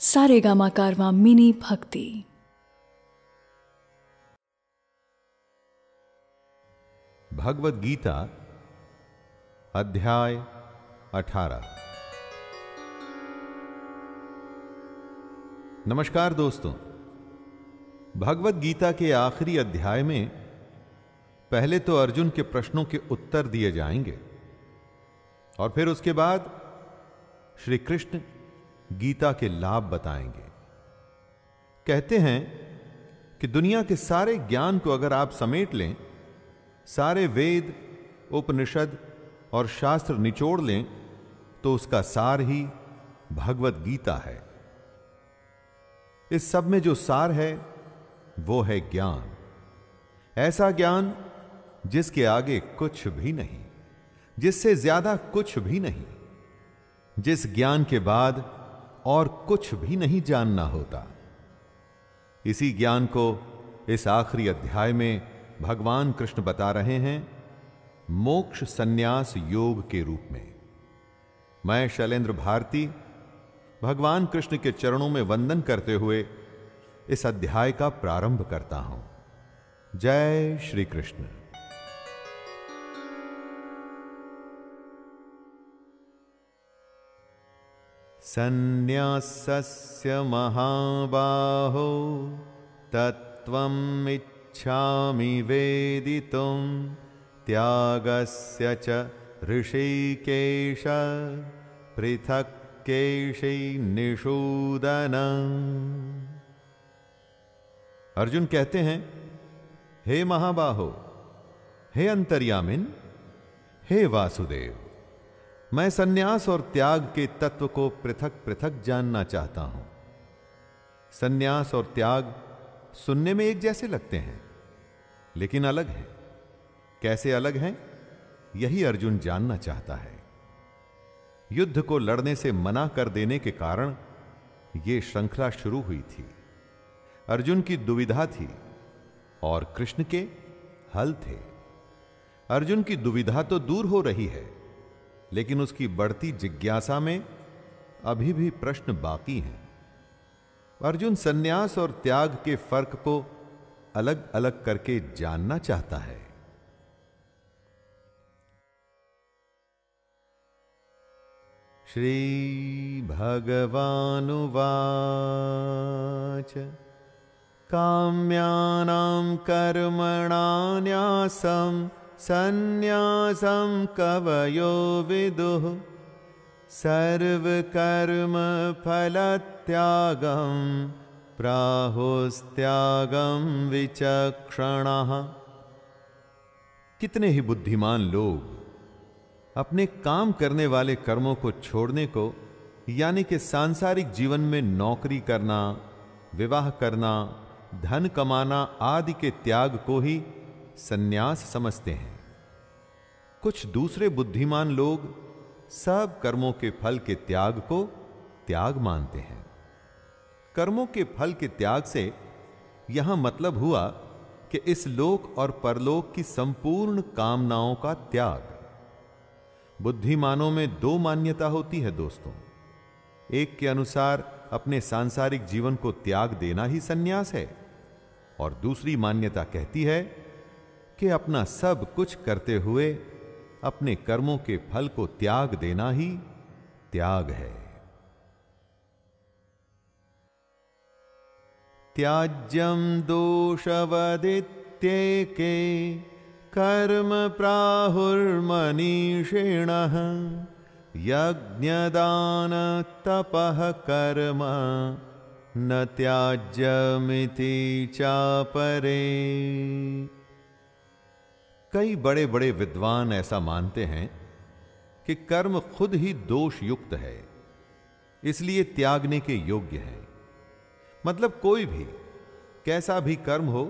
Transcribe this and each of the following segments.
सारे गामा कारवा मिनी भक्ति। भगवत गीता, अध्याय अठारह। नमस्कार दोस्तों भगवत गीता के आखिरी अध्याय में पहले तो अर्जुन के प्रश्नों के उत्तर दिए जाएँगे, और फिर उसके बाद श्री कृष्ण गीता के लाभ बताएँगे। कहते हैं कि दुनिया के सारे ज्ञान को अगर आप समेट लें, सारे वेद, उपनिषद और शास्त्र निचोड़ लें तो उसका सार ही भगवत गीता है। इस सब में जो सार है, वो है ज्ञान। ऐसा ज्ञान जिसके आगे कुछ भी नहीं, जिससे ज़्यादा कुछ भी नहीं, जिस ज्ञान के बाद और कुछ भी नहीं जानना होता। इसी ज्ञान को इस आखिरी अध्याय में भगवान कृष्ण बता रहे हैं, मोक्ष संन्यास योग के रूप में। मैं शैलेंद्र भारती, भगवान कृष्ण के चरणों में वंदन करते हुए इस अध्याय का प्रारंभ करता हूँ। जय श्री कृष्ण। संन्यासस्य महाबाहो तत्त्वमिच्छामि वेदितुं त्यागस्य च ऋषिकेश, पृथक् केशै निषूदन। अर्जुन कहते हैं, हे महाबाहो, हे अंतर्यामिन, हे वासुदेव मैं सन्यास और त्याग के तत्व को पृथक पृथक जानना चाहता हूँ। सन्यास और त्याग सुनने में एक जैसे लगते हैं, लेकिन अलग है। कैसे अलग हैं? यही अर्जुन जानना चाहता है। युद्ध को लड़ने से मना कर देने के कारण यह श्रृंखला शुरू हुई थी। अर्जुन की दुविधा थी और कृष्ण के हल थे। अर्जुन की दुविधा तो दूर हो रही है लेकिन उसकी बढ़ती जिज्ञासा में अभी भी प्रश्न बाकी हैं। अर्जुन सन्यास और त्याग के फ़र्क को अलग अलग करके जानना चाहता है। श्री भगवानुवाच काम्यानां कर्मणान्यासं सन्न्यासं कवयो विदुः सर्वकर्मफलत्यागं प्राहुस्त्यागं विचक्षणः। कितने ही बुद्धिमान लोग अपने काम करने वाले कर्मों को छोड़ने को, यानी कि सांसारिक जीवन में नौकरी करना, विवाह करना, धन कमाना आदि के त्याग को ही सन्यास समझते हैं। कुछ दूसरे बुद्धिमान लोग सब कर्मों के फल के त्याग को त्याग मानते हैं। कर्मों के फल के त्याग से यहाँ मतलब हुआ कि इस लोक और परलोक की संपूर्ण कामनाओं का त्याग। बुद्धिमानों में दो मान्यता होती है दोस्तों। एक के अनुसार अपने सांसारिक जीवन को त्याग देना ही सन्यास है, और दूसरी मान्यता कहती है कि अपना सब कुछ करते हुए अपने कर्मों के फल को त्याग देना ही त्याग है। त्याज्यम दोषवदित्येके कर्म प्राहुर्मनीषिण यज्ञदान तपः कर्म न त्याज्यमिति चापरे। कई बड़े बड़े विद्वान ऐसा मानते हैं कि कर्म खुद ही दोष युक्त है, इसलिए त्यागने के योग्य है। मतलब कोई भी, कैसा भी कर्म हो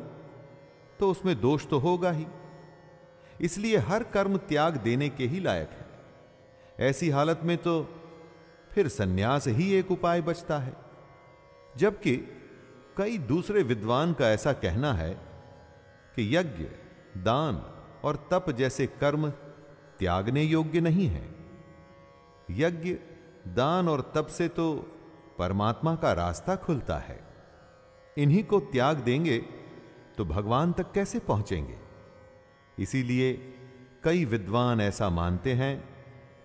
तो उसमें दोष तो होगा ही। इसलिए हर कर्म त्याग देने के ही लायक है। ऐसी हालत में तो फिर सन्यास ही एक उपाय बचता है। जबकि कई दूसरे विद्वान का ऐसा कहना है कि यज्ञ, दान और तप जैसे कर्म त्यागने योग्य नहीं है। यज्ञ, दान और तप से तो परमात्मा का रास्ता खुलता है। इन्हीं को त्याग देंगे तो भगवान तक कैसे पहुँचेंगे? इसीलिए कई विद्वान ऐसा मानते हैं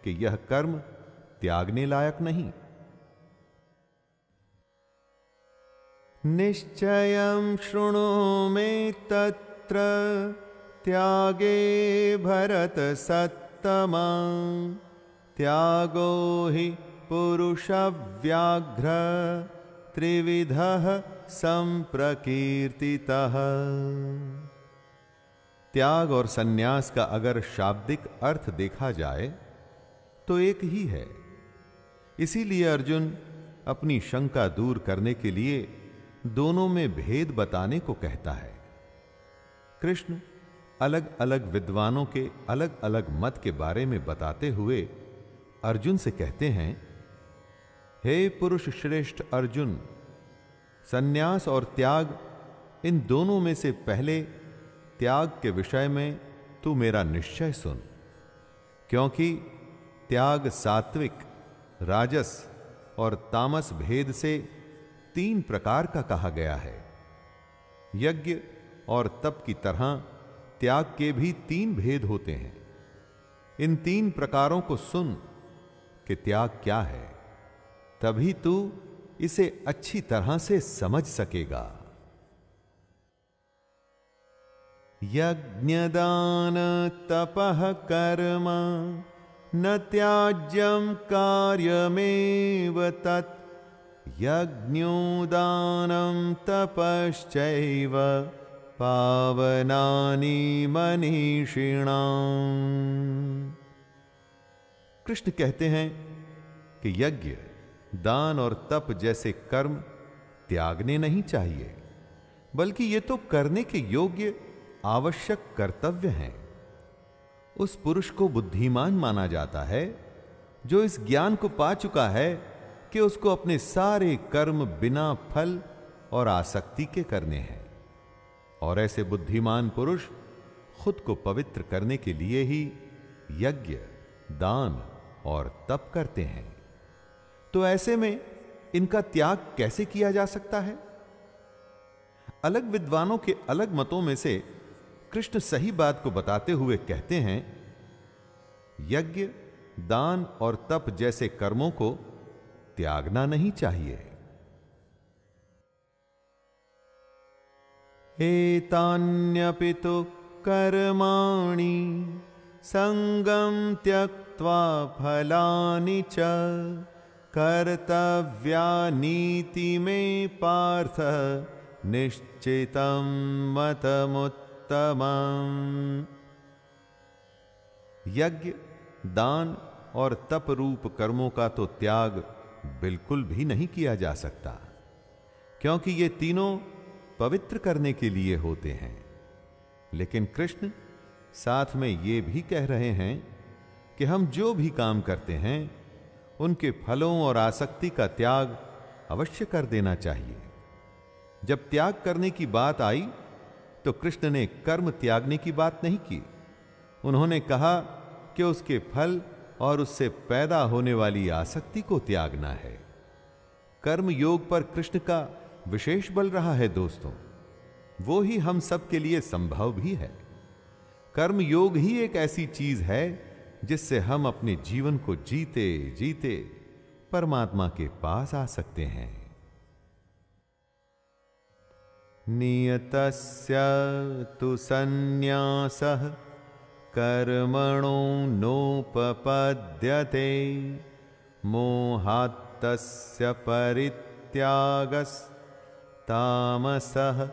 कि यह कर्म त्यागने लायक नहीं। निश्चय शृणु में तत्र त्यागे भरत सत्तमा। त्यागो हि पुरुष व्याघ्र त्रिविध संप्रकीर्ति त्याग और सन्यास का अगर शाब्दिक अर्थ देखा जाए तो एक ही है। इसीलिए अर्जुन अपनी शंका दूर करने के लिए दोनों में भेद बताने को कहता है। कृष्ण अलग अलग विद्वानों के अलग अलग मत के बारे में बताते हुए अर्जुन से कहते हैं, हे पुरुष श्रेष्ठ अर्जुन, सन्यास और त्याग इन दोनों में से पहले त्याग के विषय में तू मेरा निश्चय सुन, क्योंकि त्याग सात्विक, राजस और तामस भेद से तीन प्रकार का कहा गया है। यज्ञ और तप की तरह त्याग के भी तीन भेद होते हैं। इन तीन प्रकारों को सुन कि त्याग क्या है, तभी तू इसे अच्छी तरह से समझ सकेगा। यज्ञदान तपः कर्म, न त्याज्यम कार्यमेव तत्। यज्ञोदानं तपश्चैव पावनानि मनीषिणाम् कृष्ण कहते हैं कि यज्ञ, दान और तप जैसे कर्म त्यागने नहीं चाहिए, बल्कि ये तो करने के योग्य, आवश्यक कर्तव्य हैं। उस पुरुष को बुद्धिमान माना जाता है, जो इस ज्ञान को पा चुका है कि उसको अपने सारे कर्म बिना फल और आसक्ति के करने हैं। और ऐसे बुद्धिमान पुरुष खुद को पवित्र करने के लिए ही यज्ञ, दान और तप करते हैं। तो ऐसे में इनका त्याग कैसे किया जा सकता है? अलग विद्वानों के अलग मतों में से कृष्ण सही बात को बताते हुए कहते हैं, यज्ञ, दान और तप जैसे कर्मों को त्यागना नहीं चाहिए। एतान्यपि तु कर्माणि सङ्गं त्यक्त्वा फलानि च कर्तव्यानीति मे पार्थ निश्चितं मतमुत्तमम्। यज्ञ, दान और तप रूप कर्मों का तो त्याग बिल्कुल भी नहीं किया जा सकता, क्योंकि ये तीनों पवित्र करने के लिए होते हैं। लेकिन कृष्ण साथ में ये भी कह रहे हैं कि हम जो भी काम करते हैं, उनके फलों और आसक्ति का त्याग अवश्य कर देना चाहिए। जब त्याग करने की बात आई तो कृष्ण ने कर्म त्यागने की बात नहीं की। उन्होंने कहा कि उसके फल और उससे पैदा होने वाली आसक्ति को त्यागना है। कर्म योग पर कृष्ण का विशेष बल रहा है दोस्तों। वो ही हम सब के लिए संभव भी है। कर्म योग ही एक ऐसी चीज़ है जिससे हम अपने जीवन को जीते जीते परमात्मा के पास आ सकते हैं। नियतस्य तु सन्न्यासः कर्मणो नोपपद्यते। मोहात्तस्य परित्यागस्तामसः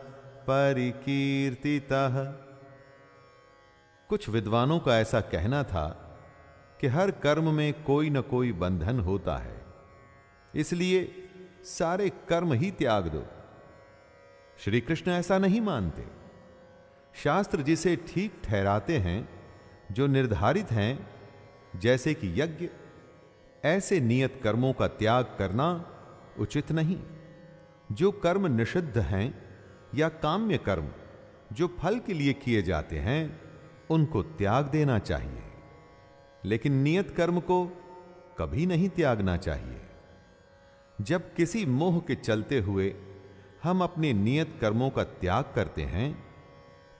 परिकीर्तितः। कुछ विद्वानों का ऐसा कहना था कि हर कर्म में कोई न कोई बंधन होता है। इसलिए सारे कर्म ही त्याग दो। श्री कृष्ण ऐसा नहीं मानते। शास्त्र जिसे ठीक ठहराते हैं, जो निर्धारित हैं, जैसे कि यज्ञ, ऐसे नियत कर्मों का त्याग करना उचित नहीं। जो कर्म निषिद्ध हैं या काम्य कर्म जो फल के लिए किए जाते हैं, उनको त्याग देना चाहिए। लेकिन नियत कर्म को कभी नहीं त्यागना चाहिए। जब किसी मोह के चलते हुए हम अपने नियत कर्मों का त्याग करते हैं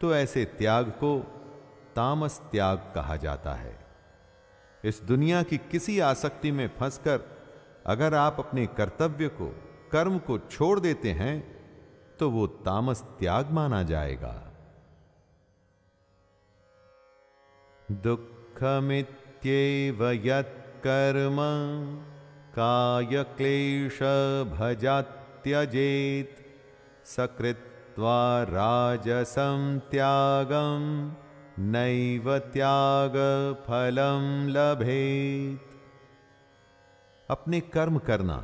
तो ऐसे त्याग को तामस त्याग कहा जाता है। इस दुनिया की किसी आसक्ति में फंसकर अगर आप अपने कर्तव्य को कर्म को छोड़ देते हैं तो वो तामस त्याग माना जाएगा। दुःखमित्येव यत्कर्म क्लेश भजात्यजेत सकृत्वा राजसं त्यागम नैव त्याग फलम लभेत। अपने कर्म करना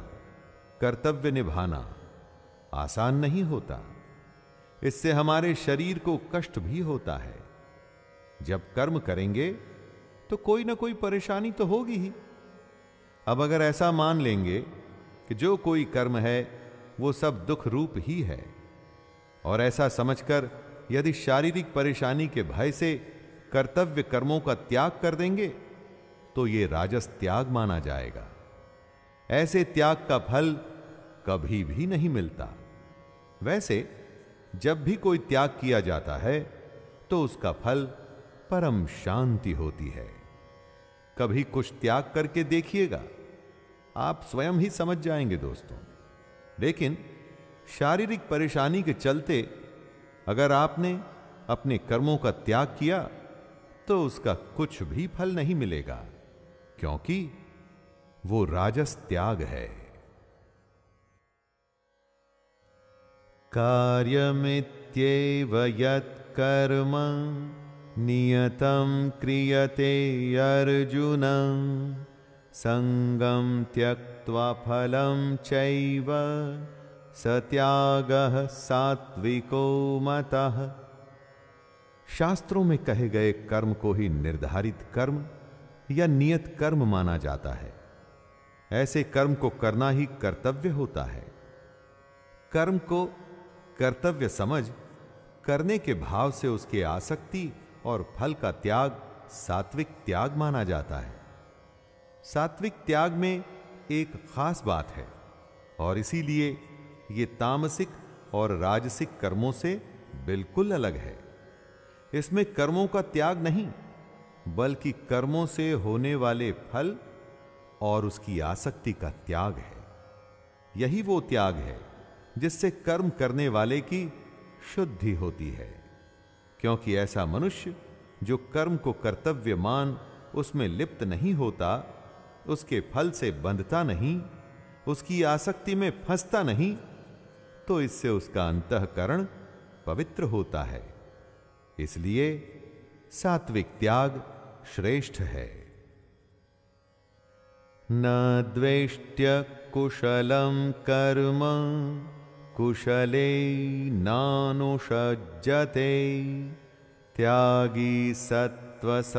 कर्तव्य निभाना आसान नहीं होता। इससे हमारे शरीर को कष्ट भी होता है। जब कर्म करेंगे तो कोई ना कोई परेशानी तो होगी ही। अब अगर ऐसा मान लेंगे कि जो कोई कर्म है, वो सब दुख रूप ही है। और ऐसा समझकर यदि शारीरिक परेशानी के भय से कर्तव्य कर्मों का त्याग कर देंगे तो ये राजस त्याग माना जाएगा। ऐसे त्याग का फल कभी भी नहीं मिलता। वैसे, जब भी कोई त्याग किया जाता है तो उसका फल परम शांति होती है। कभी कुछ त्याग करके देखिएगा, आप स्वयं ही समझ जाएँगे दोस्तों। लेकिन, शारीरिक परेशानी के चलते, अगर आपने अपने कर्मों का त्याग किया तो उसका कुछ भी फल नहीं मिलेगा, क्योंकि वो राजस त्याग है। कार्यमित्येव यत्कर्म नियतं क्रियते अर्जुन। संगम त्यक्त्वा फलं चैव सात्विको मतः। शास्त्रों में कहे गए कर्म को ही निर्धारित कर्म या नियत कर्म माना जाता है। ऐसे कर्म को करना ही कर्तव्य होता है। कर्म को कर्तव्य समझ, करने के भाव से उसके आसक्ति और फल का त्याग सात्विक त्याग माना जाता है। सात्विक त्याग में एक खास बात है और इसीलिए यह तामसिक और राजसिक कर्मों से बिल्कुल अलग है। इसमें कर्मों का त्याग नहीं, बल्कि कर्मों से होने वाले फल और उसकी आसक्ति का त्याग है। यही वो त्याग है जिससे कर्म करने वाले की शुद्धि होती है। क्योंकि ऐसा मनुष्य जो कर्म को कर्तव्य मान उसमें लिप्त नहीं होता, उसके फल से बंधता नहीं, उसकी आसक्ति में फंसता नहीं तो इससे उसका अंतकरण पवित्र होता है। इसलिए सात्विक त्याग श्रेष्ठ है। न द्वेष्ट्य कुशलम कर्म, कुशले नानुषज्जते त्यागी सत्वसमाविष्टो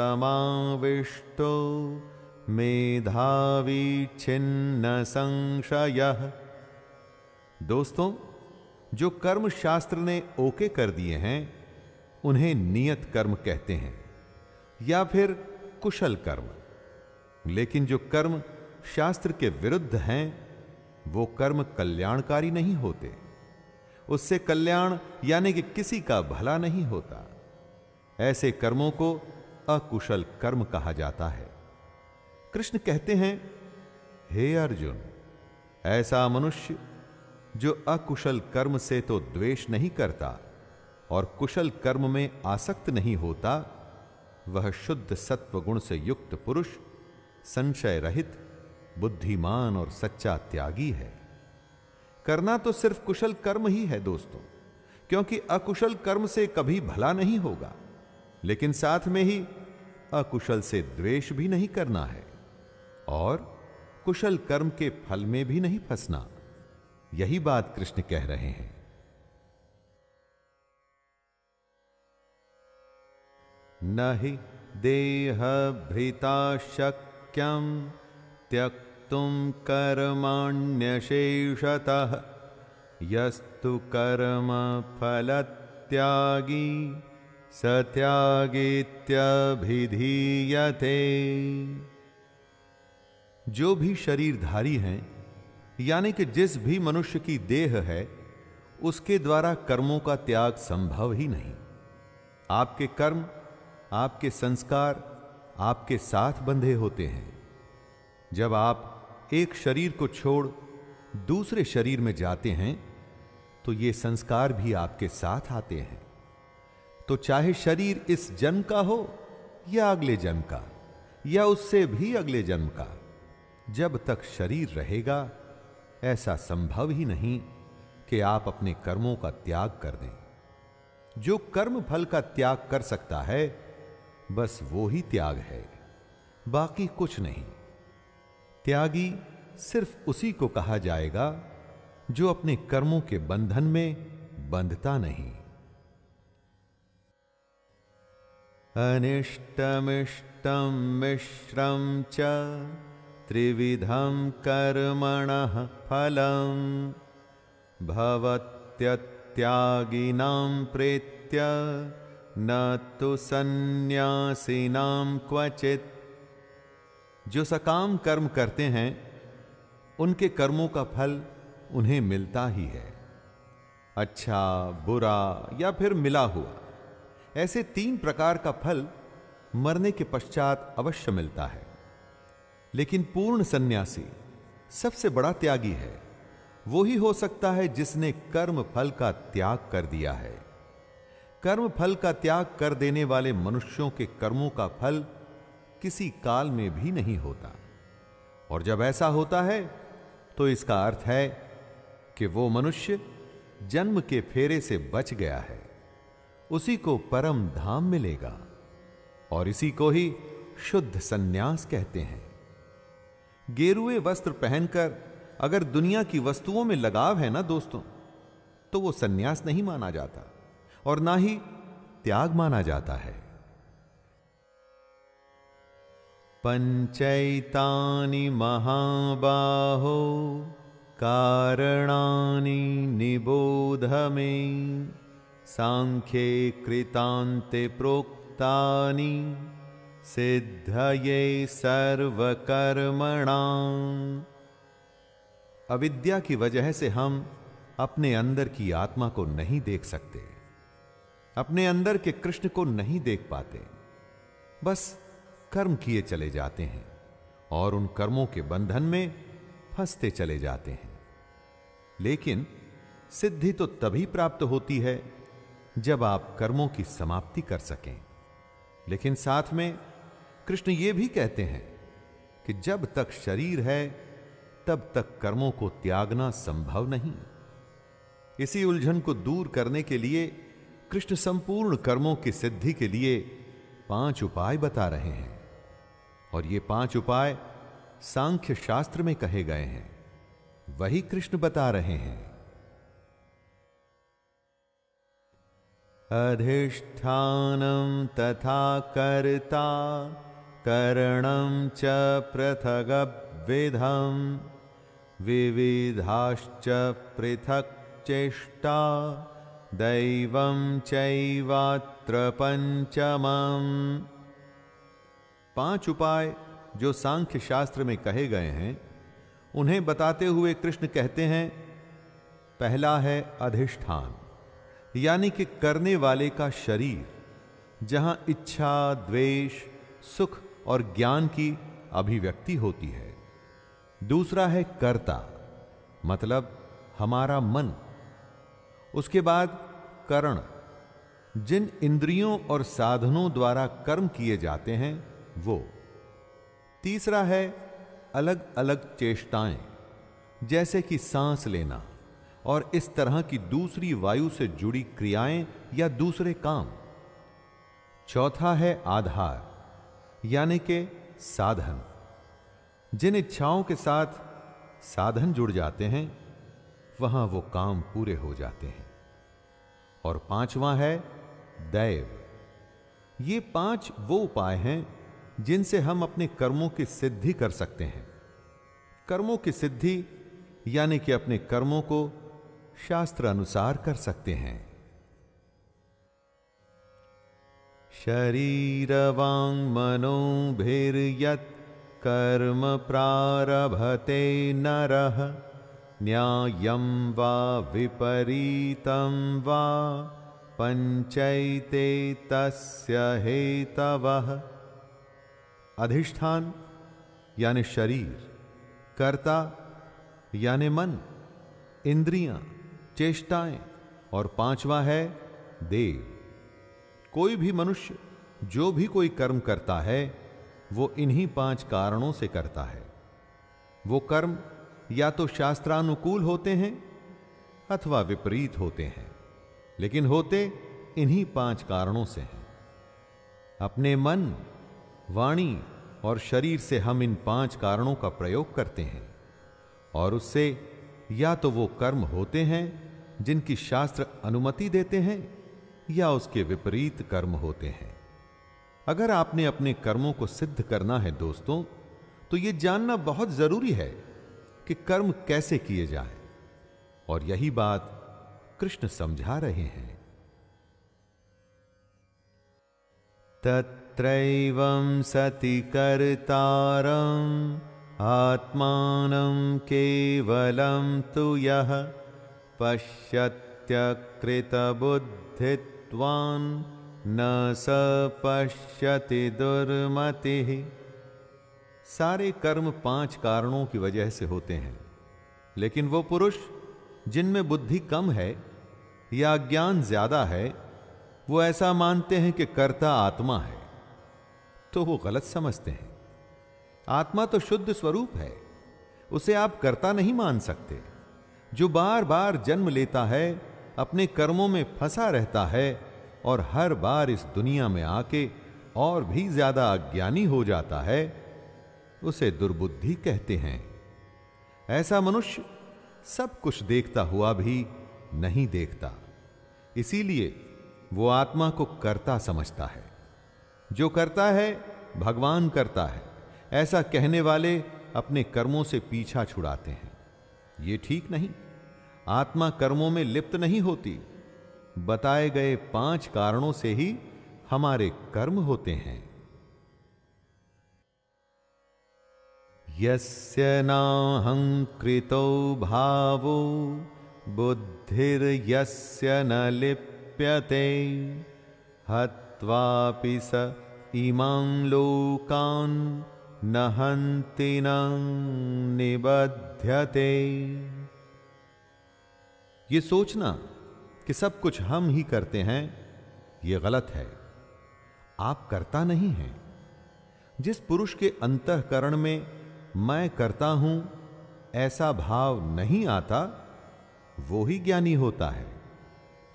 मेधावी छिन्न संशय दोस्तों, जो कर्म शास्त्र ने ओके कर दिए हैं, उन्हें नियत कर्म कहते हैं, या फिर कुशल कर्म। लेकिन जो कर्म शास्त्र के विरुद्ध हैं, वो कर्म कल्याणकारी नहीं होते। उससे कल्याण यानी कि किसी का भला नहीं होता। ऐसे कर्मों को अकुशल कर्म कहा जाता है। कृष्ण कहते हैं, हे अर्जुन, ऐसा मनुष्य जो अकुशल कर्म से तो द्वेष नहीं करता और कुशल कर्म में आसक्त नहीं होता, वह शुद्ध सत्व गुण से युक्त पुरुष, संशय रहित बुद्धिमान और सच्चा त्यागी है। करना तो सिर्फ़ कुशल कर्म ही है दोस्तों, क्योंकि अकुशल कर्म से कभी भला नहीं होगा, लेकिन साथ में ही अकुशल से द्वेष भी नहीं करना है और कुशल कर्म के फल में भी नहीं फंसना। यही बात कृष्ण कह रहे हैं। न ही देह भृता शक्यम। त्यक्तुं कर्माण्यशेषतः, यस्तु कर्म फलत्यागी सत्यागीत्यभिधीयते। जो भी शरीरधारी हैं, यानी कि जिस भी मनुष्य की देह है, उसके द्वारा कर्मों का त्याग संभव ही नहीं। आपके कर्म, आपके संस्कार, आपके साथ बंधे होते हैं। जब आप एक शरीर को छोड़ दूसरे शरीर में जाते हैं तो ये संस्कार भी आपके साथ आते हैं। तो चाहे शरीर इस जन्म का हो या अगले जन्म का, या उससे भी अगले जन्म का, जब तक शरीर रहेगा, ऐसा संभव ही नहीं कि आप अपने कर्मों का त्याग कर दें। जो कर्म फल का त्याग कर सकता है, बस वो ही त्याग है, बाकी कुछ नहीं। त्यागी सिर्फ़ उसी को कहा जाएगा जो अपने कर्मों के बंधन में बंधता नहीं। अनिष्टमिष्टं मिश्रं च त्रिविधं कर्मणः फलं भवत्यत्यागिनां प्रेत्य न तो सन्यासिनां क्वचित। जो सकाम कर्म करते हैं, उनके कर्मों का फल उन्हें मिलता ही है। अच्छा बुरा या फिर मिला हुआ, ऐसे तीन प्रकार का फल मरने के पश्चात अवश्य मिलता है। लेकिन पूर्ण सन्यासी सबसे बड़ा त्यागी है, वो ही हो सकता है जिसने कर्म फल का त्याग कर दिया है। कर्म फल का त्याग कर देने वाले मनुष्यों के कर्मों का फल किसी काल में भी नहीं होता। और जब ऐसा होता है तो इसका अर्थ है कि वो मनुष्य जन्म के फेरे से बच गया है। उसी को परम धाम मिलेगा, और इसी को ही शुद्ध सन्यास कहते हैं। गेरुए वस्त्र पहनकर अगर दुनिया की वस्तुओं में लगाव है ना दोस्तों तो वो सन्यास नहीं माना जाता, और ना ही त्याग माना जाता है। पंचैतानि महाबाहो, कारणानि निबोध मे। सांख्ये कृतान्ते प्रोक्तानि, सिद्धये सर्वकर्मणाम्। अविद्या की वजह से हम अपने अंदर की आत्मा को नहीं देख सकते, अपने अंदर के कृष्ण को नहीं देख पाते। बस कर्म किए चले जाते हैं और उन कर्मों के बंधन में फंसते चले जाते हैं। लेकिन सिद्धि तो तभी प्राप्त होती है जब आप कर्मों की समाप्ति कर सकें। लेकिन साथ में कृष्ण ये भी कहते हैं कि जब तक शरीर है, तब तक कर्मों को त्यागना संभव नहीं। इसी उलझन को दूर करने के लिए कृष्ण संपूर्ण कर्मों की सिद्धि के लिए पाँच उपाय बता रहे हैं। और ये पाँच उपाय सांख्य शास्त्र में कहे गए हैं। वही कृष्ण बता रहे हैं। अधिष्ठानं तथा कर्ता, करणं च पृथग विधम विविधाश्च पृथक् चेष्टा, दैवं चैवात्र पञ्चमम् पाँच उपाय जो सांख्य शास्त्र में कहे गए हैं, उन्हें बताते हुए कृष्ण कहते हैं, पहला है अधिष्ठान, यानी कि करने वाले का शरीर, जहाँ इच्छा, द्वेष, सुख और ज्ञान की अभिव्यक्ति होती है। दूसरा है कर्ता मतलब हमारा मन। उसके बाद करण, जिन इंद्रियों और साधनों द्वारा कर्म किए जाते हैं वो। तीसरा है अलग अलग चेष्टाएँ, जैसे कि सांस लेना और इस तरह की दूसरी वायु से जुड़ी क्रियाएँ या दूसरे काम। चौथा है आधार, यानी कि साधन। जिन इच्छाओं के साथ साधन जुड़ जाते हैं, वहाँ वो काम पूरे हो जाते हैं। और पांचवा है दैव। ये पाँच वो उपाय हैं जिनसे हम अपने कर्मों की सिद्धि कर सकते हैं। कर्मों की सिद्धि, यानी कि अपने कर्मों को शास्त्र अनुसार कर सकते हैं। शरीरवांग मनोभिर्यत् कर्म प्रारभते नरः, न्यायं वा विपरीतं वा पंचैते तस्य हेतवः। अधिष्ठान, यानी शरीर, कर्ता, यानी मन, इंद्रियाँ, चेष्टाएँ, और पांचवा है देव कोई भी मनुष्य, जो भी कोई कर्म करता है, वो इन्हीं पाँच कारणों से करता है। वो कर्म या तो शास्त्रानुकूल होते हैं, अथवा विपरीत होते हैं, लेकिन होते इन्हीं पाँच कारणों से हैं। अपने मन वाणी और शरीर से हम इन पाँच कारणों का प्रयोग करते हैं। और उससे या तो वो कर्म होते हैं, जिनकी शास्त्र अनुमति देते हैं, या उसके विपरीत कर्म होते हैं। अगर आपने अपने कर्मों को सिद्ध करना है दोस्तों तो यह जानना बहुत ज़रूरी है कि कर्म कैसे किए जाएँ। और यही बात कृष्ण समझा रहे हैं। तत्रैवं सति कर्तारम् आत्मानं केवलं तु यः पश्यत्यकृतबुद्धित्वान्, न स पश्यति दुर्मतिः। सारे कर्म पाँच कारणों की वजह से होते हैं, लेकिन वो पुरुष, जिनमें बुद्धि कम है या ज्ञान ज़्यादा है, वो ऐसा मानते हैं कि कर्ता आत्मा है। तो वो गलत समझते हैं। आत्मा तो शुद्ध स्वरूप है। उसे आप कर्ता नहीं मान सकते। जो बार बार जन्म लेता है, अपने कर्मों में फंसा रहता है और हर बार इस दुनिया में आके और भी ज़्यादा अज्ञानी हो जाता है, उसे दुर्बुद्धि कहते हैं। ऐसा मनुष्य सब कुछ देखता हुआ भी नहीं देखता। इसीलिए वो आत्मा को करता समझता है। जो करता है, भगवान करता है। ऐसा कहने वाले अपने कर्मों से पीछा छुड़ाते हैं। ये ठीक नहीं। आत्मा कर्मों में लिप्त नहीं होती। बताए गए पाँच कारणों से ही हमारे कर्म होते हैं। यस्य नाहङ्कृतो भावो, बुद्धिर्यस्य न लिप्यते। हत्वापि स इमां लोकान् न हन्ति न निबध्यते। ये सोचना कि सब कुछ हम ही करते हैं, ये गलत है। आप करता नहीं हैं। जिस पुरुष के अंतकरण में मैं करता हूँ, ऐसा भाव नहीं आता, वो ही ज्ञानी होता है।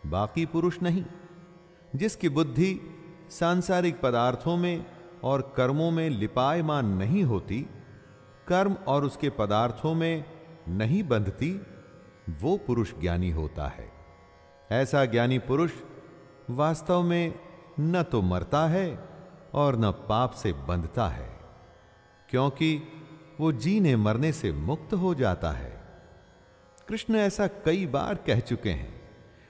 बाकी पुरुष नहीं। जिसकी बुद्धि सांसारिक पदार्थों में और कर्मों में लिपायमान नहीं होती, कर्म और उसके पदार्थों में नहीं बंधती, वो पुरुष ज्ञानी होता है। ऐसा ज्ञानी पुरुष वास्तव में न तो मरता है और न पाप से बंधता है, क्योंकि वो जीने मरने से मुक्त हो जाता है। कृष्ण ऐसा कई बार कह चुके हैं,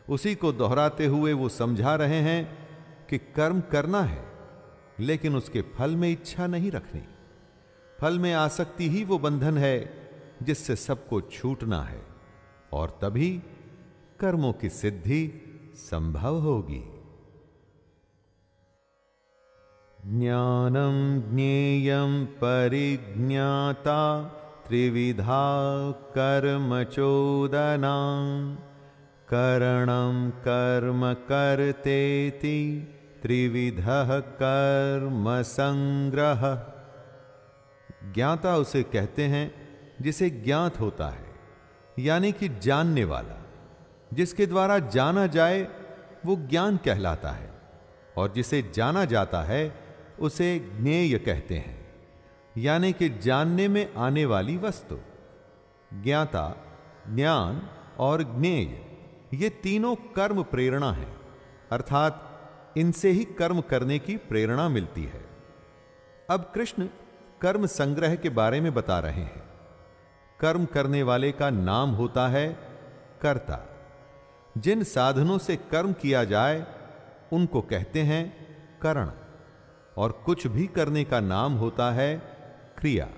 उसी को दोहराते हुए वो समझा रहे हैं कि कर्म करना है, लेकिन उसके फल में इच्छा नहीं रखनी। फल में आसक्ति ही वो बंधन है, जिससे सबको छूटना है, और तभी कर्मों की सिद्धि संभव होगी। ज्ञानं ज्ञेयं परिज्ञाता त्रिविधा कर्मचोदना करणं कर्म कर्तेति। त्रिविधः कर्म संग्रह ज्ञाता उसे कहते हैं, जिसे ज्ञात होता है, यानी कि जानने वाला। जिसके द्वारा जाना जाए, वो ज्ञान कहलाता है, और जिसे जाना जाता है, उसे ज्ञेय कहते हैं, यानी कि जानने में आने वाली वस्तु। ज्ञाता, ज्ञान और ज्ञेय, ये तीनों कर्म प्रेरणा है, अर्थात इनसे ही कर्म करने की प्रेरणा मिलती है। अब कृष्ण कर्म संग्रह के बारे में बता रहे हैं। कर्म करने वाले का नाम होता है कर्ता। जिन साधनों से कर्म किया जाए, उनको कहते हैं करण, और कुछ भी करने का नाम होता है क्रिया।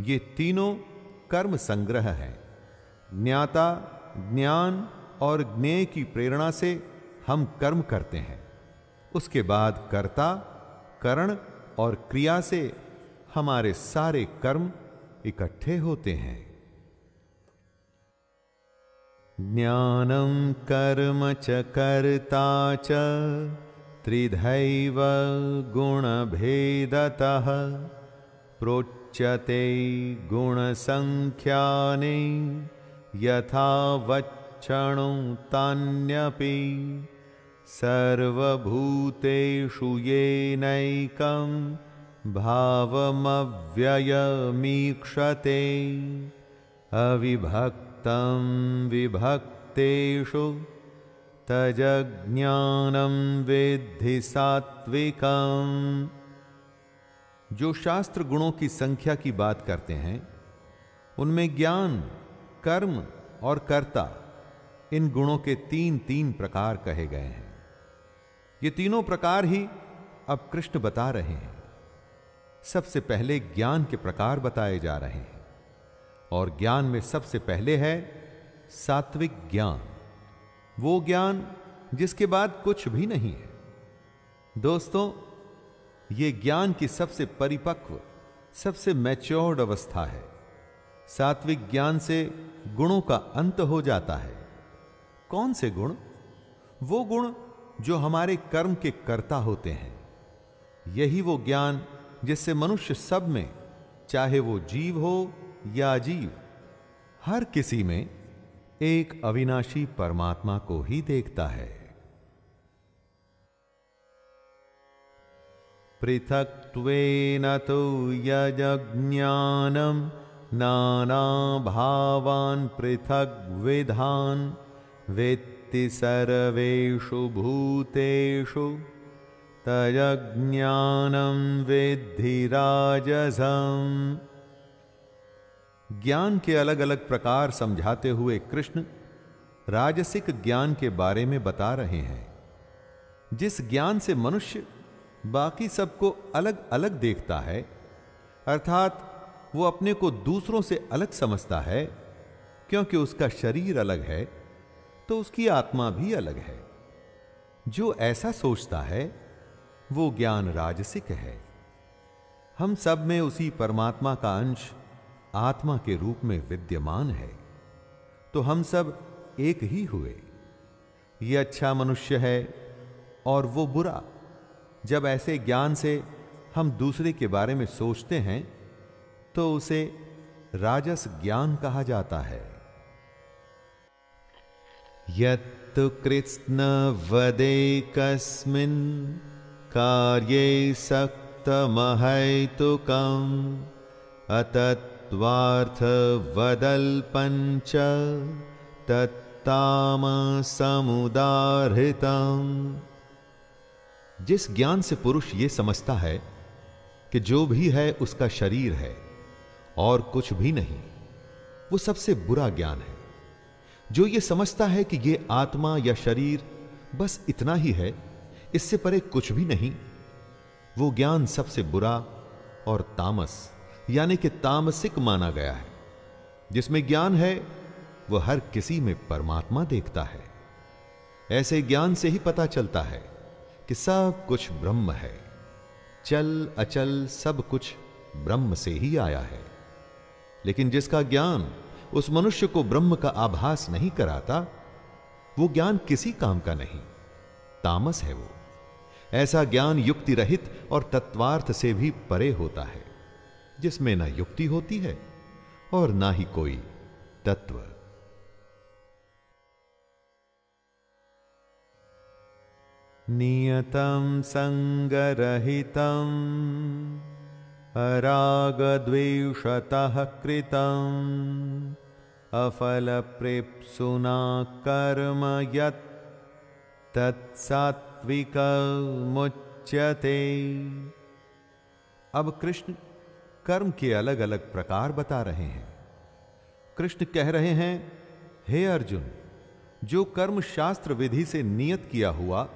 ये तीनों कर्म संग्रह हैं। ज्ञाता, ज्ञान और ज्ञेय की प्रेरणा से हम कर्म करते हैं। उसके बाद कर्ता, करण और क्रिया से हमारे सारे कर्म इकट्ठे होते हैं। ज्ञानम कर्म च कर्ता च, त्रिधैव गुणभेदतः, प्रोच्यते गुणसङ्ख्याने यथा वक्षणु तान्यपि सर्वभूतेषु येनैकं भावमव्ययमीक्षते। अविभक्तं विभक्तेषु तजज्ञानं विद्धि सात्विकम्। जो शास्त्र गुणों की संख्या की बात करते हैं, उनमें ज्ञान, कर्म और कर्ता इन गुणों के तीन तीन प्रकार कहे गए हैं। ये तीनों प्रकार ही अब कृष्ण बता रहे हैं। सबसे पहले ज्ञान के प्रकार बताए जा रहे हैं। और ज्ञान में सबसे पहले है सात्विक ज्ञान। वो ज्ञान जिसके बाद कुछ भी नहीं है। दोस्तों, ये ज्ञान की सबसे परिपक्व, सबसे मैच्योर्ड अवस्था है। सात्विक ज्ञान से गुणों का अंत हो जाता है। कौन से गुण? वो गुण जो हमारे कर्म के कर्ता होते हैं। यही वो ज्ञान जिससे मनुष्य सब में, चाहे वो जीव हो या अजीव हर किसी में एक अविनाशी परमात्मा को ही देखता है। पृथक्त्वेन तो यज्ञानम नाना भावान पृथक विधान वेत्त सर्वेषु भूतेषु। तयज्ञानं विद्धि राजसम्। ज्ञान के अलग अलग प्रकार समझाते हुए कृष्ण राजसिक ज्ञान के बारे में बता रहे हैं। जिस ज्ञान से मनुष्य बाकी सबको अलग अलग देखता है, अर्थात वो अपने को दूसरों से अलग समझता है, क्योंकि उसका शरीर अलग है तो उसकी आत्मा भी अलग है। जो ऐसा सोचता है, वो ज्ञान राजसिक है। हम सब में उसी परमात्मा का अंश आत्मा के रूप में विद्यमान है। तो हम सब एक ही हुए। ये अच्छा मनुष्य है और वो बुरा। जब ऐसे ज्ञान से हम दूसरे के बारे में सोचते हैं तो उसे राजस ज्ञान कहा जाता है। यत्तु कृत्स्नवदेकस्मिन् कार्ये सक्तमहैतुकम् अतत्त्वार्थवदल्पञ्च तत्तामसमुदाहृतम्। जिस ज्ञान से पुरुष ये समझता है कि जो भी है उसका शरीर है और कुछ भी नहीं, वो सबसे बुरा ज्ञान है। जो ये समझता है कि ये आत्मा या शरीर बस इतना ही है, इससे परे कुछ भी नहीं। वो ज्ञान सबसे बुरा और तामस, यानी कि तामसिक माना गया है। जिसमें ज्ञान है वह हर किसी में परमात्मा देखता है। ऐसे ज्ञान से ही पता चलता है कि सब कुछ ब्रह्म है। चल अचल सब कुछ ब्रह्म से ही आया है। लेकिन जिसका ज्ञान उस मनुष्य को ब्रह्म का आभास नहीं कराता, वो ज्ञान किसी काम का नहीं, तामस है वो। ऐसा ज्ञान युक्ति रहित और तत्वार्थ से भी परे होता है, जिसमें ना युक्ति होती है और ना ही कोई तत्व। नियतं संगरहितम् अरागद्वेषतः कृतम्। अफलप्रेप्सुना कर्म यत् मुच्यते अब कृष्ण कर्म के अलग अलग प्रकार बता रहे हैं। कृष्ण कह रहे हैं, हे अर्जुन, जो कर्म शास्त्र विधि से नियत किया हुआ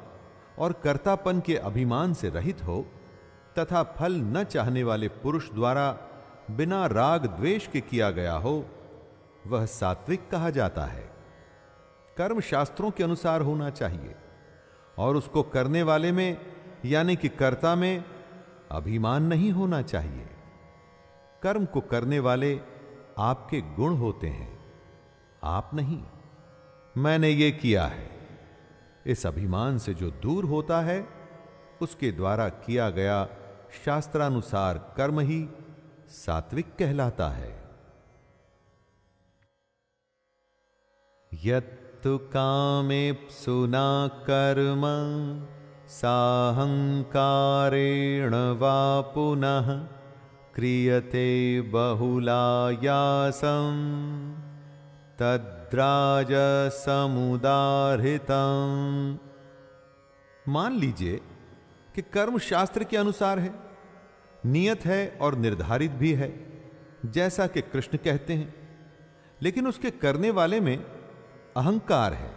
और कर्तापन के अभिमान से रहित हो, तथा फल न चाहने वाले पुरुष द्वारा बिना राग द्वेष के किया गया हो वह सात्विक कहा जाता है। कर्म शास्त्रों के अनुसार होना चाहिए और उसको करने वाले में, यानी कि कर्ता में, अभिमान नहीं होना चाहिए। कर्म को करने वाले आपके गुण होते हैं, आप नहीं। मैंने ये किया है। इस अभिमान से जो दूर होता है, उसके द्वारा किया गया शास्त्रानुसार कर्म ही सात्विक कहलाता है। यत्तु कामेप्सुना कर्म साहंकारेण वा पुनः क्रियते बहुलायासं, तद्राजसमुदाहृतम्। मान लीजिए कि कर्म शास्त्र के अनुसार है, नियत है और निर्धारित भी है, जैसा कि कृष्ण कहते हैं। लेकिन उसके करने वाले में अहंकार है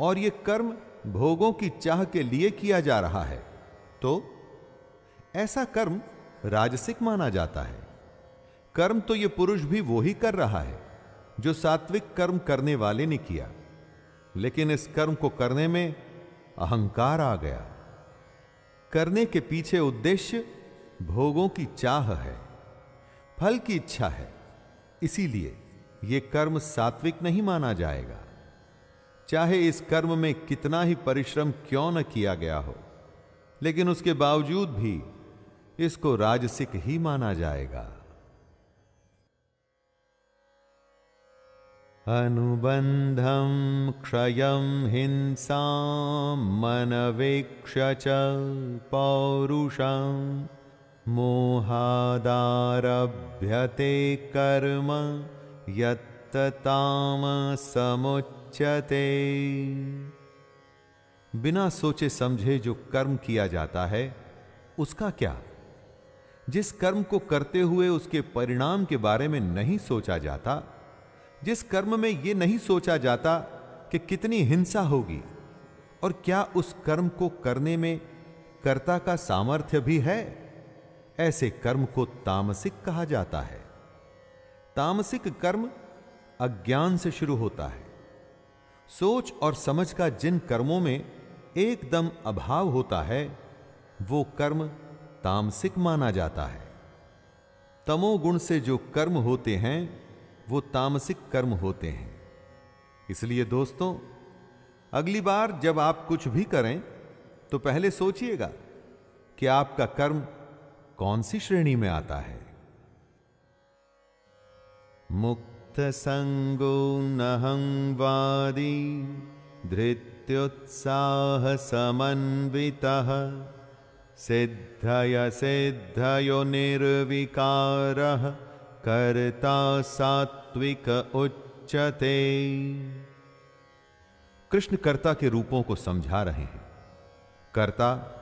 और यह कर्म भोगों की चाह के लिए किया जा रहा है। तो ऐसा कर्म राजसिक माना जाता है। कर्म तो यह पुरुष भी वो ही कर रहा है जो सात्विक कर्म करने वाले ने किया। लेकिन इस कर्म को करने में अहंकार आ गया। करने के पीछे उद्देश्य भोगों की चाह है, फल की इच्छा है। इसीलिए यह कर्म सात्विक नहीं माना जाएगा। चाहे इस कर्म में कितना ही परिश्रम क्यों न किया गया हो, लेकिन उसके बावजूद भी इसको राजसिक ही माना जाएगा। अनुबंधम क्षय हिंसा मनवेक्ष पौरुषम मोहादारभ्यते कर्म यत्ताम समुच्यते बिना सोचे समझे जो कर्म किया जाता है, उसका क्या? जिस कर्म को करते हुए उसके परिणाम के बारे में नहीं सोचा जाता, जिस कर्म में यह नहीं सोचा जाता कि कितनी हिंसा होगी, और क्या उस कर्म को करने में कर्ता का सामर्थ्य भी है? ऐसे कर्म को तामसिक कहा जाता है। तामसिक कर्म अज्ञान से शुरू होता है। सोच और समझ का जिन कर्मों में एकदम अभाव होता है, वो कर्म तामसिक माना जाता है। तमोगुण से जो कर्म होते हैं, वो तामसिक कर्म होते हैं। इसलिए दोस्तों, अगली बार जब आप कुछ भी करें तो पहले सोचिएगा कि आपका कर्म कौन सी श्रेणी में आता है। मुक्त समन्वितः सिद्धय सिद्धयो निर्विकारः, कर्ता सात्विक उच्चते। कृष्ण कर्ता के रूपों को समझा रहे हैं। कर्ता,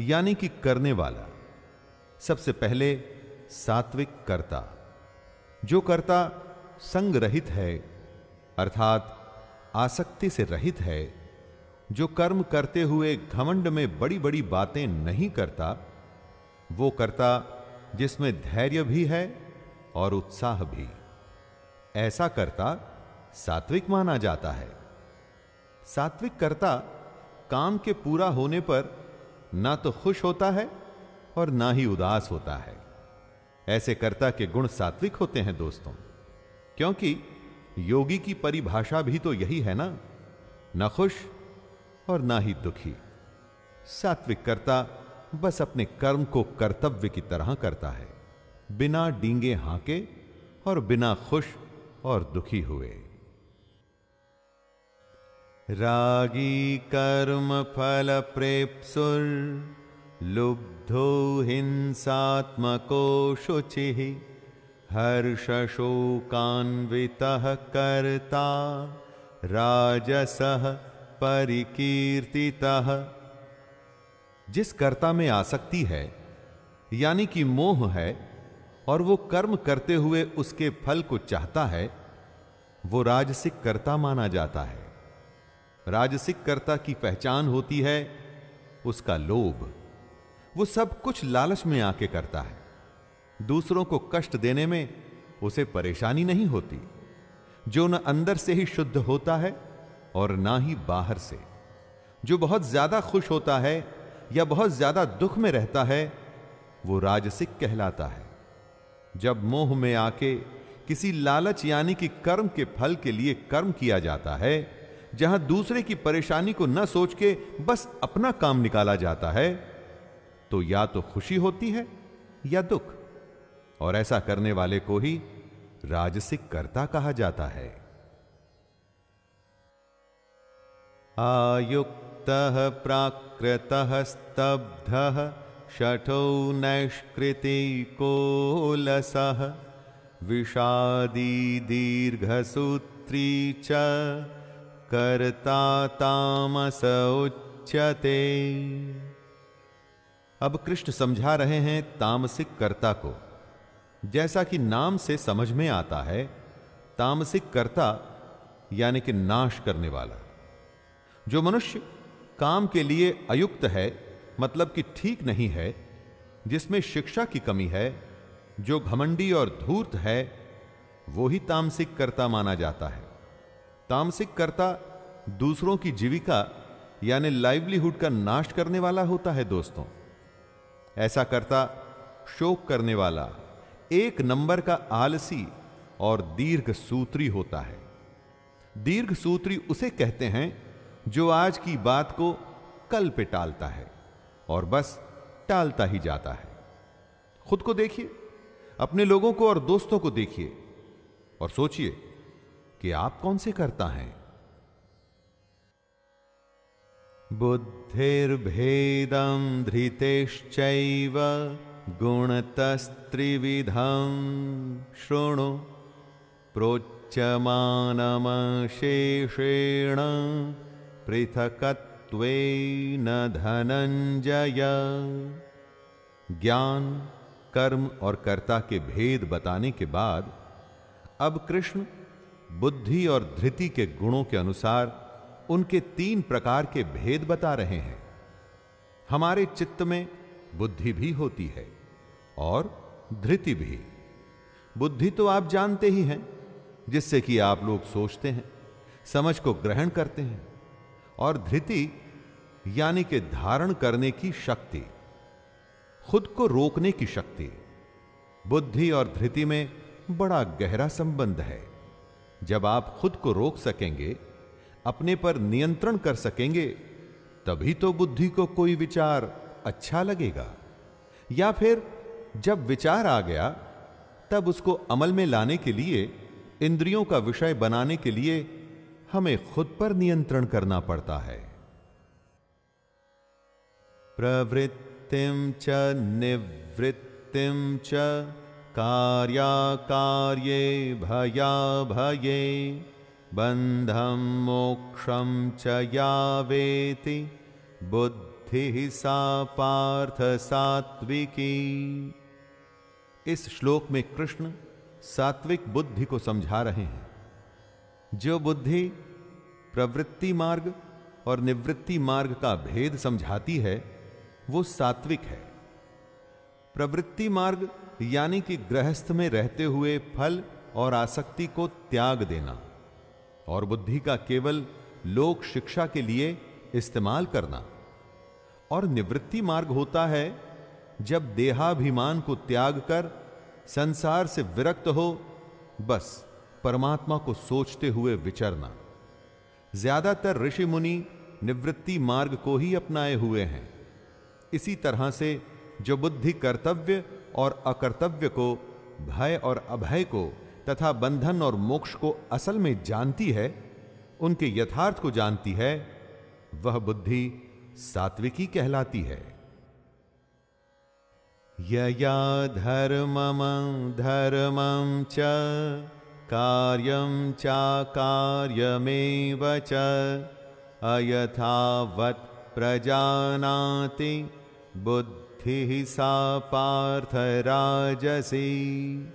यानी कि करने वाला, सबसे पहले सात्विक कर्ता, जो कर्ता संग रहित है, अर्थात आसक्ति से रहित है, जो कर्म करते हुए घमंड में बड़ी बड़ी बातें नहीं करता, वो करता जिसमें धैर्य भी है और उत्साह भी। ऐसा करता सात्विक माना जाता है। सात्विक करता काम के पूरा होने पर ना तो खुश होता है और ना ही उदास होता है। ऐसे कर्ता के गुण सात्विक होते हैं, दोस्तों। क्योंकि योगी की परिभाषा भी तो यही है ना? न खुश और ना ही दुखी। सात्विक कर्ता बस अपने कर्म को कर्तव्य की तरह करता है। बिना डींगे हाके और बिना खुश और दुखी हुए। रागी कर्म फल प्रेप्सुर, लुब्धो हिंसात्मको शुचि। हर्षशोकान्वितः कर्ता, राजसः परिकीर्तितः। जिस कर्ता में आसक्ति है, यानी कि मोह है, और वो कर्म करते हुए उसके फल को चाहता है, वो राजसिक कर्ता माना जाता है। राजसिक कर्ता की पहचान होती है उसका लोभ। वो सब कुछ लालच में आके करता है। दूसरों को कष्ट देने में उसे परेशानी नहीं होती, जो न अंदर से ही शुद्ध होता है और ना ही बाहर से। जो बहुत ज़्यादा खुश होता है या बहुत ज़्यादा दुख में रहता है, वो राजसिक कहलाता है। जब मोह में आके किसी लालच यानी कि कर्म के फल के लिए कर्म किया जाता है, जहाँ दूसरे की परेशानी को न सोच के बस अपना काम निकाला जाता है तो या तो खुशी होती है या दुख। और ऐसा करने वाले को ही राजसिक कर्ता कहा जाता है। आयुक्त प्राकृत स्तब्ध शठो नैष्कृतिकोलस विषादी दीर्घसूत्री च कर्ता तामस उच्यते। अब कृष्ण समझा रहे हैं तामसिक कर्ता को। जैसा कि नाम से समझ में आता है, तामसिक कर्ता, यानी कि नाश करने वाला। जो मनुष्य काम के लिए अयुक्त है मतलब कि ठीक नहीं है, जिसमें शिक्षा की कमी है, जो घमंडी और धूर्त है, वो ही तामसिक कर्ता माना जाता है। तामसिक कर्ता दूसरों की जीविका, यानी लाइवलीहुड का नाश करने वाला होता है, दोस्तों। ऐसा करता शोक करने वाला एक नंबर का आलसी और दीर्घ सूत्री होता है। दीर्घ सूत्री उसे कहते हैं जो आज की बात को कल पे टालता है और बस टालता ही जाता है। खुद को देखिए, अपने लोगों को और दोस्तों को देखिए और सोचिए कि आप कौन से करता हैं। बुद्धिर्भेदं धृतेश्चैव गुणतस्त्रिविधं शृणु प्रोच्यमानमशेषेण पृथकत्वेन धनंजय ज्ञान, कर्म और कर्ता के भेद बताने के बाद अब कृष्ण बुद्धि और धृति के गुणों के अनुसार उनके तीन प्रकार के भेद बता रहे हैं। हमारे चित्त में बुद्धि भी होती है और धृति भी। बुद्धि तो आप जानते ही हैं, जिससे कि आप लोग सोचते हैं, समझ को ग्रहण करते हैं, और धृति यानी कि धारण करने की शक्ति, खुद को रोकने की शक्ति, बुद्धि और धृति में बड़ा गहरा संबंध है। जब आप खुद को रोक सकेंगे, अपने पर नियंत्रण कर सकेंगे, तभी तो बुद्धि को कोई विचार अच्छा लगेगा। या फिर जब विचार आ गया, तब उसको अमल में लाने के लिए, इंद्रियों का विषय बनाने के लिए हमें खुद पर नियंत्रण करना पड़ता है। प्रवृत्तिम च निवृत्तिम च कार्या कार्ये भया भये बंधम मोक्षम च यावेति बुद्धि सा पार्थ सात्विकी। इस श्लोक में कृष्ण सात्विक बुद्धि को समझा रहे हैं। जो बुद्धि प्रवृत्ति मार्ग और निवृत्ति मार्ग का भेद समझाती है, वो सात्विक है। प्रवृत्ति मार्ग यानी कि गृहस्थ में रहते हुए फल और आसक्ति को त्याग देना और बुद्धि का केवल लोक शिक्षा के लिए इस्तेमाल करना। और निवृत्ति मार्ग होता है जब देहाभिमान को त्याग कर संसार से विरक्त हो, बस परमात्मा को सोचते हुए विचरना। ज़्यादातर ऋषि मुनि निवृत्ति मार्ग को ही अपनाए हुए हैं। इसी तरह से जो बुद्धि कर्तव्य और अकर्तव्य को, भय और अभय को तथा बंधन और मोक्ष को असल में जानती है, उनके यथार्थ को जानती है, वह बुद्धि सात्विकी कहलाती है। यया धर्मम धर्मम च कार्यम चाकार्यमेव च, अयथावत् प्रजानाति बुद्धि सा पार्थ राजसी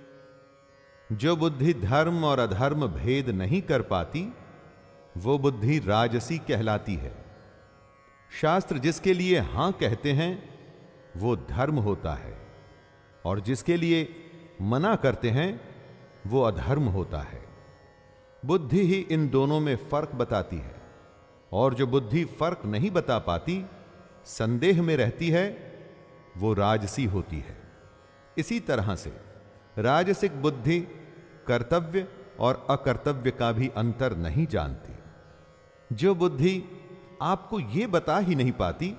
जो बुद्धि धर्म और अधर्म भेद नहीं कर पाती, वो बुद्धि राजसी कहलाती है। शास्त्र जिसके लिए हाँ कहते हैं, वो धर्म होता है। और जिसके लिए मना करते हैं, वो अधर्म होता है। बुद्धि ही इन दोनों में फ़र्क बताती है। और जो बुद्धि फ़र्क नहीं बता पाती, संदेह में रहती है, वो राजसी होती है। इसी तरह से राजसिक बुद्धि कर्तव्य और अकर्तव्य का भी अंतर नहीं जानती। जो बुद्धि आपको यह बता ही नहीं पाती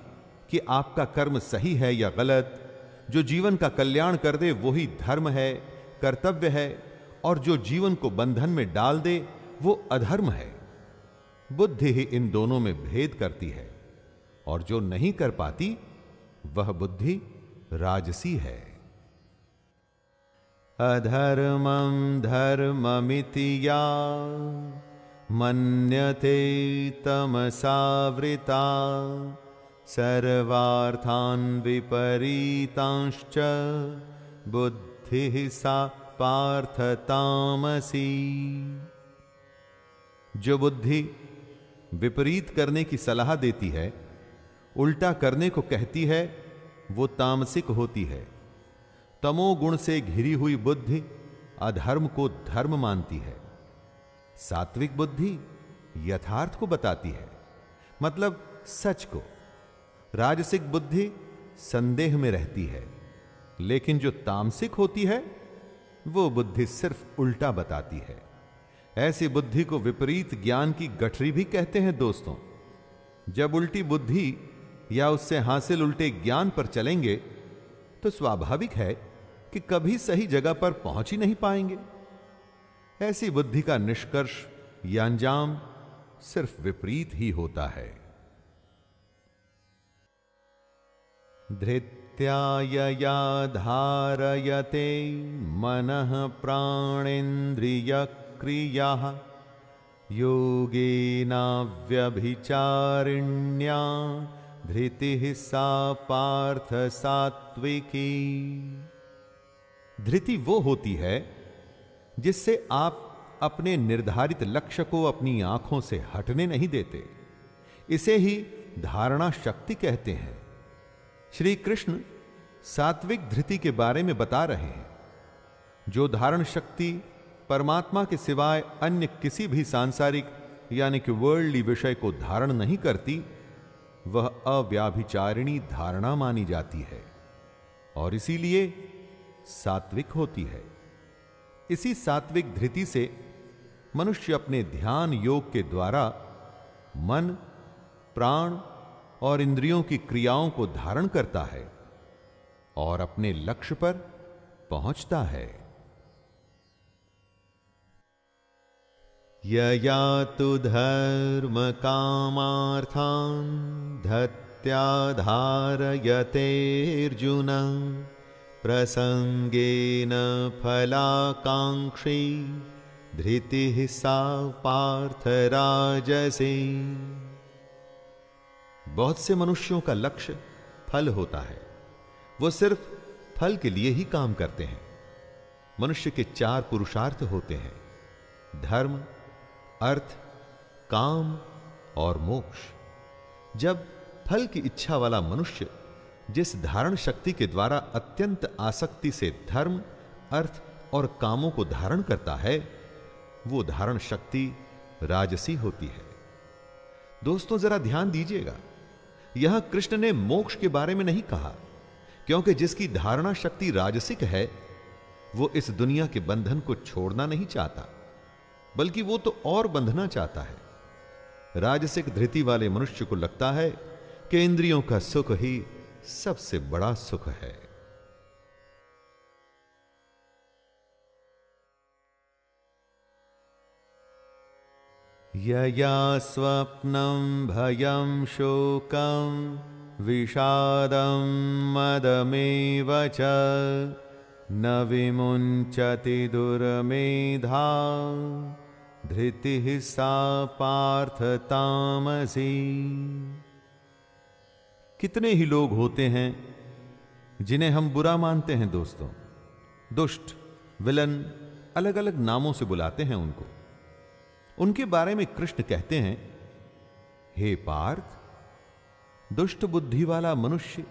कि आपका कर्म सही है या गलत। जो जीवन का कल्याण कर दे, वही धर्म है, कर्तव्य है, और जो जीवन को बंधन में डाल दे, वो अधर्म है। बुद्धि ही इन दोनों में भेद करती है, और जो नहीं कर पाती, वह बुद्धि राजसी है। अधर्मम धर्ममिति या। मन्यते तमसावृता सर्वार्थान् विपरीतांश्च, बुद्धिः सा पार्थतामसी। जो बुद्धि विपरीत करने की सलाह देती है, उल्टा करने को कहती है, वो तामसिक होती है। तमोगुण से घिरी हुई बुद्धि अधर्म को धर्म मानती है। सात्विक बुद्धि यथार्थ को बताती है। मतलब सच को। राजसिक बुद्धि संदेह में रहती है। लेकिन जो तामसिक होती है, वो बुद्धि सिर्फ़ उल्टा बताती है। ऐसी बुद्धि को विपरीत ज्ञान की गठरी भी कहते हैं दोस्तों। जब उल्टी बुद्धि या उससे हासिल उल्टे ज्ञान पर चलेंगे तो स्वाभाविक है कि कभी सही जगह पर पहुँच ही नहीं पाएँगे। ऐसी बुद्धि का निष्कर्ष या अंजाम सिर्फ़ विपरीत ही होता है। धृत्यायया धारयते मनः प्राणेन्द्रियक्रियाः योगेनाव्यभिचारिण्या धृति सा पार्थ सात्विकी। धृति वो होती है जिससे आप अपने निर्धारित लक्ष्य को अपनी आँखों से हटने नहीं देते। इसे ही धारणा शक्ति कहते हैं। श्री कृष्ण सात्विक धृति के बारे में बता रहे हैं। जो धारण शक्ति परमात्मा के सिवाय अन्य किसी भी सांसारिक, यानी कि वर्ल्डली विषय को धारण नहीं करती, वह अव्याभिचारिणी धारणा मानी जाती है और इसीलिए सात्विक होती है। इसी सात्विक धृति से मनुष्य अपने ध्यान योग के द्वारा मन, प्राण और इंद्रियों की क्रियाओं को धारण करता है और अपने लक्ष्य पर पहुँचता है। यया तु धर्म कामार्थान् धत्याधारयतेऽर्जुन प्रसंगेन फलाकांक्षी धृतिः सा पार्थराजसी बहुत से मनुष्यों का लक्ष्य फल होता है। वो सिर्फ़ फल के लिए ही काम करते हैं। मनुष्य के चार पुरुषार्थ होते हैं। धर्म, अर्थ, काम और मोक्ष। जब फल की इच्छा वाला मनुष्य जिस धारण शक्ति के द्वारा अत्यंत आसक्ति से धर्म, अर्थ और कामों को धारण करता है, वो धारण शक्ति राजसी होती है। दोस्तों, जरा ध्यान दीजिएगा। यहाँ कृष्ण ने मोक्ष के बारे में नहीं कहा, क्योंकि जिसकी धारणा शक्ति राजसिक है, वो इस दुनिया के बंधन को छोड़ना नहीं चाहता, बल्कि वो तो और बंधना चाहता है। राजसिक धृति वाले मनुष्य को लगता है कि इंद्रियों का सुख ही सबसे बड़ा सुख है। यया स्वप्नं भयं शोकं विषादं मदमेव च न विमुञ्चति दुर्मेधा धृतिः सा पार्थतामसी कितने ही लोग होते हैं जिन्हें हम बुरा मानते हैं दोस्तों। दुष्ट, विलन अलग अलग नामों से बुलाते हैं उनको। उनके बारे में कृष्ण कहते हैं, हे पार्थ, दुष्ट बुद्धि वाला मनुष्य,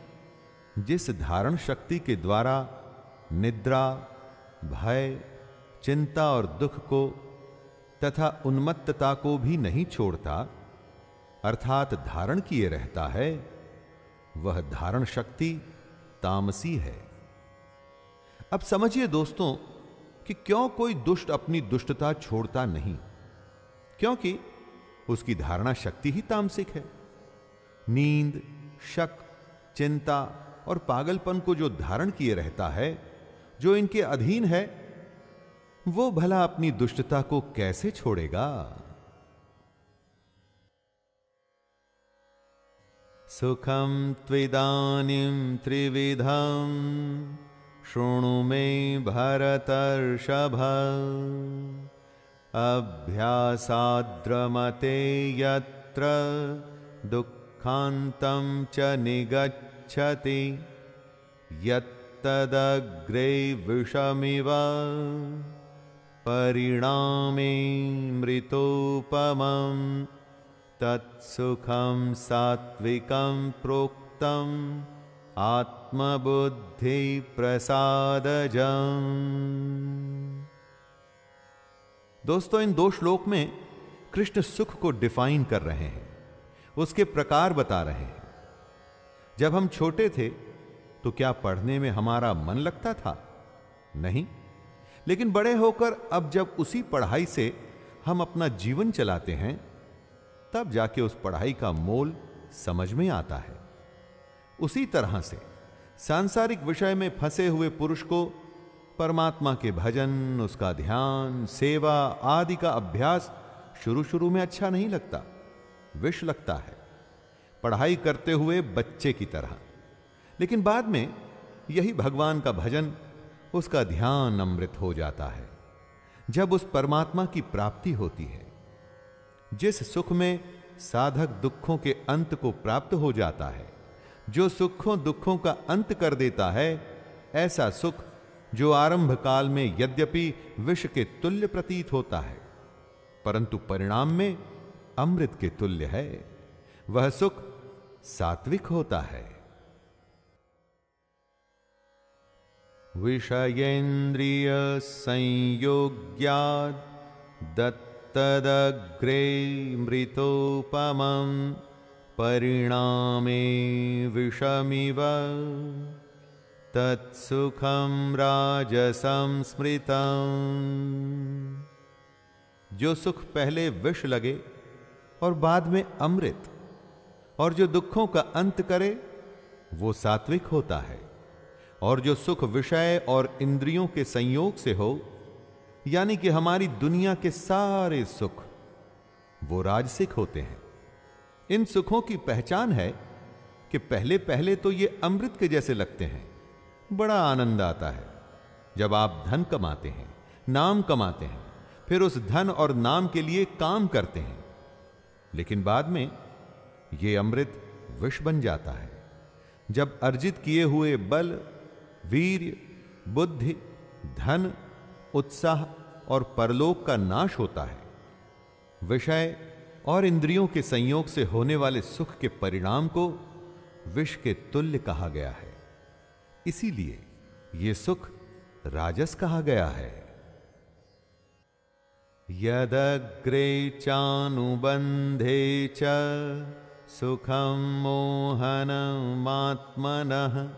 जिस धारण शक्ति के द्वारा निद्रा, भय, चिंता और दुख को तथा उन्मत्तता को भी नहीं छोड़ता, अर्थात धारण किए रहता है वह धारण शक्ति तामसी है। अब समझिए दोस्तों कि क्यों कोई दुष्ट अपनी दुष्टता छोड़ता नहीं, क्योंकि उसकी धारणा शक्ति ही तामसिक है। नींद, शक, चिंता और पागलपन को जो धारण किए रहता है, जो इनके अधीन है, वो भला अपनी दुष्टता को कैसे छोड़ेगा? सुखम त्विदानीं त्रिविधम शृणु मे भरतर्षभ। अभ्यासाद्रमते यत्र दुःखान्तं च निगच्छति। यत्तदग्रे विषमिव। परिणामे मृतोपमम्। तत्सुखं सात्विकं प्रोक्तम् आत्मबुद्धि प्रसादजम् दोस्तों, इन दो श्लोक में कृष्ण सुख को डिफाइन कर रहे हैं, उसके प्रकार बता रहे हैं। जब हम छोटे थे तो क्या पढ़ने में हमारा मन लगता था? नहीं। लेकिन बड़े होकर अब जब उसी पढ़ाई से हम अपना जीवन चलाते हैं तब जाके उस पढ़ाई का मोल समझ में आता है। उसी तरह से सांसारिक विषय में फंसे हुए पुरुष को परमात्मा के भजन, उसका ध्यान, सेवा आदि का अभ्यास शुरू शुरू में अच्छा नहीं लगता, विष लगता है। पढ़ाई करते हुए बच्चे की तरह। लेकिन बाद में यही भगवान का भजन, उसका ध्यान अमृत हो जाता है। जब उस परमात्मा की प्राप्ति होती है जिस सुख में साधक दुखों के अंत को प्राप्त हो जाता है, जो सुखों दुखों का अंत कर देता है, ऐसा सुख जो आरंभ काल में यद्यपि विष के तुल्य प्रतीत होता है, परंतु परिणाम में अमृत के तुल्य है। वह सुख सात्विक होता है। विषयेन्द्रिय संयोग्याद दत्तदग्रे मृतोपमं परिणामे विषमिव। तत्सुखम राजसं स्मृतम्। जो सुख पहले विष लगे और बाद में अमृत, और जो दुखों का अंत करे, वो सात्विक होता है। और जो सुख विषय और इंद्रियों के संयोग से हो यानी कि हमारी दुनिया के सारे सुख, वो राजसिक होते हैं। इन सुखों की पहचान है कि पहले पहले तो ये अमृत के जैसे लगते हैं। बड़ा आनंद आता है जब आप धन कमाते हैं, नाम कमाते हैं, फिर उस धन और नाम के लिए काम करते हैं। लेकिन बाद में ये अमृत विष बन जाता है। जब अर्जित किए हुए बल वीर बुद्धि, धन उत्साह और परलोक का नाश होता है। विषय और इंद्रियों के संयोग से होने वाले सुख के परिणाम को विष के तुल्य कहा गया है। इसीलिए यह सुख राजस कहा गया है। यदग्रे चानुबंधे च सुखम मोहनमात्मनः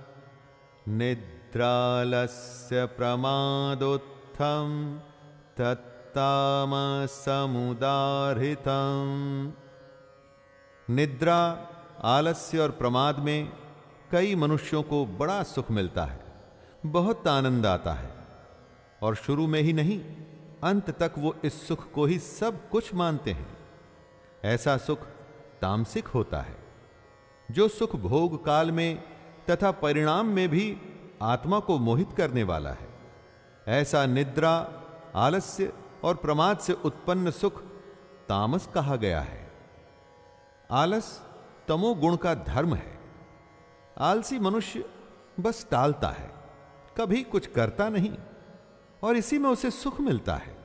निद्रालस्य प्रमादोत्थम तत्तामसमुदाहृतम् निद्रा, आलस्य और प्रमाद में कई मनुष्यों को बड़ा सुख मिलता है, बहुत आनंद आता है। और शुरू में ही नहीं, अंत तक वो इस सुख को ही सब कुछ मानते हैं। ऐसा सुख तामसिक होता है, जो सुख भोग काल में तथा परिणाम में भी आत्मा को मोहित करने वाला है। ऐसा निद्रा, आलस्य और प्रमाद से उत्पन्न सुख तामस कहा गया है। आलस तमो गुण का धर्म है। आलसी मनुष्य बस टालता है, कभी कुछ करता नहीं और इसी में उसे सुख मिलता है।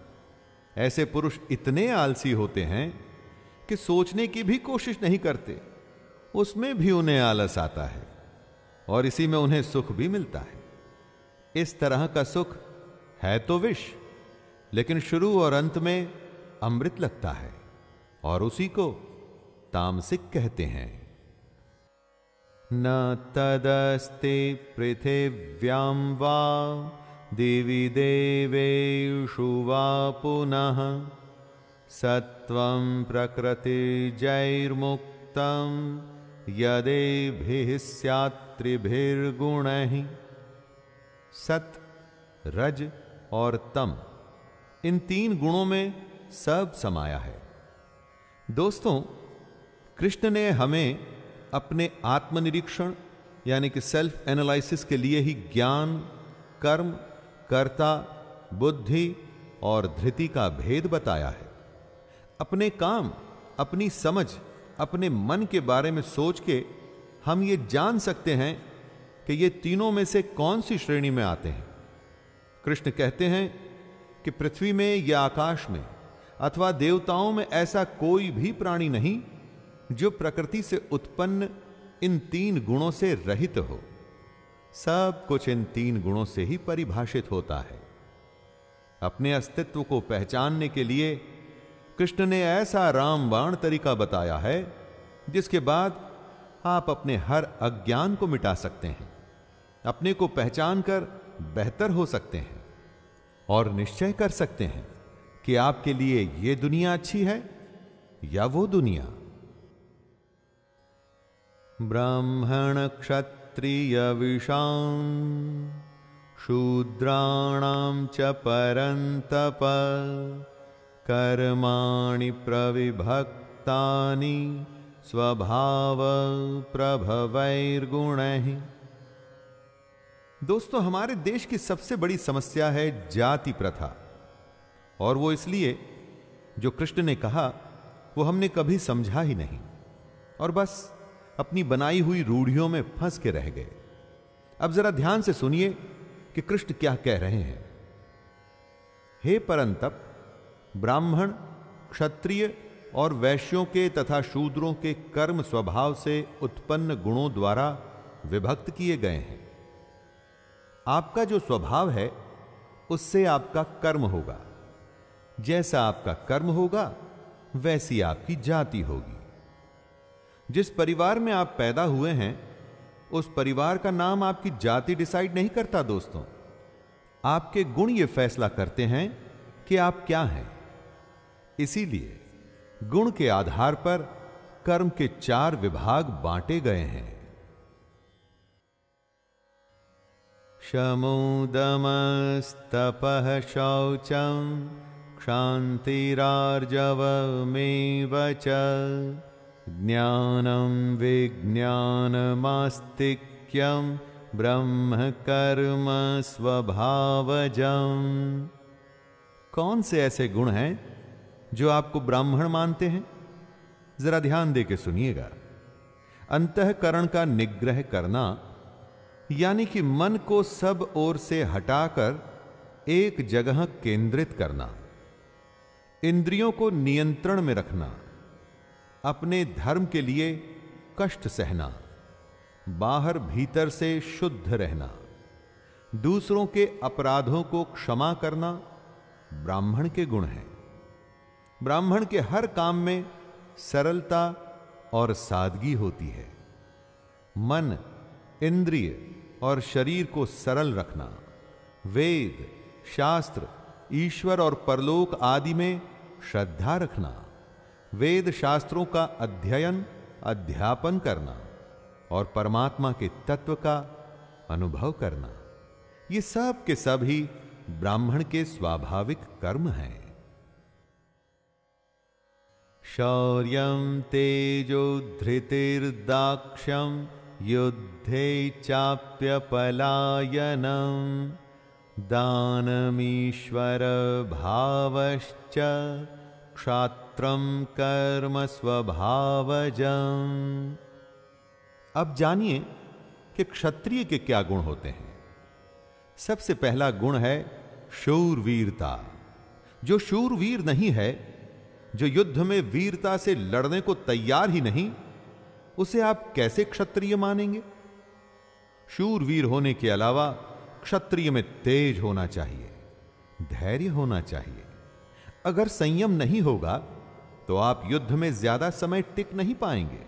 ऐसे पुरुष इतने आलसी होते हैं कि सोचने की भी कोशिश नहीं करते, उसमें भी उन्हें आलस आता है और इसी में उन्हें सुख भी मिलता है। इस तरह का सुख है तो विष, लेकिन शुरू और अंत में अमृत लगता है, और उसी को तामसिक कहते हैं। न तदस्ते पृथिव्यां वा दिवि देवेषु वा पुनः सत्वं प्रकृतिजैर्मुक्तं यदेभिः स्यात्रिभिर्गुणैः। सत, रज। और तम। इन तीन गुणों में सब समाया है। दोस्तों, कृष्ण ने हमें अपने आत्मनिरीक्षण, यानी कि सेल्फ एनालिसिस के लिए ही ज्ञान, कर्म, कर्ता, बुद्धि और धृति का भेद बताया है। अपने काम, अपनी समझ, अपने मन के बारे में सोच के हम ये जान सकते हैं कि ये तीनों में से कौन सी श्रेणी में आते हैं। कृष्ण कहते हैं कि पृथ्वी में या आकाश में अथवा देवताओं में ऐसा कोई भी प्राणी नहीं जो प्रकृति से उत्पन्न इन तीन गुणों से रहित हो। सब कुछ इन तीन गुणों से ही परिभाषित होता है। अपने अस्तित्व को पहचानने के लिए कृष्ण ने ऐसा रामबाण तरीका बताया है, जिसके बाद आप अपने हर अज्ञान को मिटा सकते हैं। अपने को पहचान कर बेहतर हो सकते हैं। और निश्चय कर सकते हैं कि आपके लिए यह दुनिया अच्छी है या वो दुनिया। ब्राह्मण क्षत्रिय विषां शूद्राणां च परन्तप, कर्माणि प्रविभक्तानि, स्वभाव प्रभवैर्गुणैः। दोस्तों, हमारे देश की सबसे बड़ी समस्या है जाति प्रथा। और वो इसलिए जो कृष्ण ने कहा, वो हमने कभी समझा ही नहीं। और बस अपनी बनाई हुई रूढ़ियों में फंस के रह गए। अब जरा ध्यान से सुनिए कि कृष्ण क्या कह रहे हैं। हे परंतप, ब्राह्मण, क्षत्रिय और वैश्यों के तथा शूद्रों के कर्म स्वभाव से उत्पन्न गुणों द्वारा विभक्त किए गए हैं। आपका जो स्वभाव है, उससे आपका कर्म होगा। जैसा आपका कर्म होगा, वैसी आपकी जाति होगी। जिस परिवार में आप पैदा हुए हैं, उस परिवार का नाम आपकी जाति डिसाइड नहीं करता दोस्तों। आपके गुण ये फैसला करते हैं कि आप क्या हैं। इसीलिए गुण के आधार पर कर्म के चार विभाग बांटे गए हैं। शमुदमस्तपः शौचं क्षान्तिरार्जवमेव ज्ञानं विज्ञानमास्तिक्यं ब्रह्मकर्म स्वभावजम्। कौन से ऐसे गुण हैं जो आपको ब्राह्मण मानते हैं? जरा ध्यान दे के सुनिएगा। अंतकरण का निग्रह करना यानी कि मन को सब ओर से हटाकर एक जगह केंद्रित करना। इंद्रियों को नियंत्रण में रखना। अपने धर्म के लिए कष्ट सहना। बाहर भीतर से शुद्ध रहना। दूसरों के अपराधों को क्षमा करना ब्राह्मण के गुण हैं। ब्राह्मण के हर काम में सरलता और सादगी होती है। मन, इंद्रिय और शरीर को सरल रखना। वेद, शास्त्र, ईश्वर और परलोक आदि में श्रद्धा रखना। वेद शास्त्रों का अध्ययन, अध्यापन करना और परमात्मा के तत्व का अनुभव करना। ये सब के सब ही ब्राह्मण के स्वाभाविक कर्म हैं। शौर्य तेजो धृतिर्दाक्ष्यं युद्धे चाप्यपलायनं दानमीश्वरभावश्च क्षात्रं कर्म स्वभावजम् अब जानिए कि क्षत्रिय के क्या गुण होते हैं। सबसे पहला गुण है शूरवीरता। जो शूरवीर नहीं है, जो युद्ध में वीरता से लड़ने को तैयार ही नहीं उसे आप कैसे क्षत्रिय मानेंगे? शूरवीर होने के अलावा क्षत्रिय में तेज होना चाहिए, धैर्य होना चाहिए। अगर संयम नहीं होगा तो आप युद्ध में ज़्यादा समय टिक नहीं पाएँगे।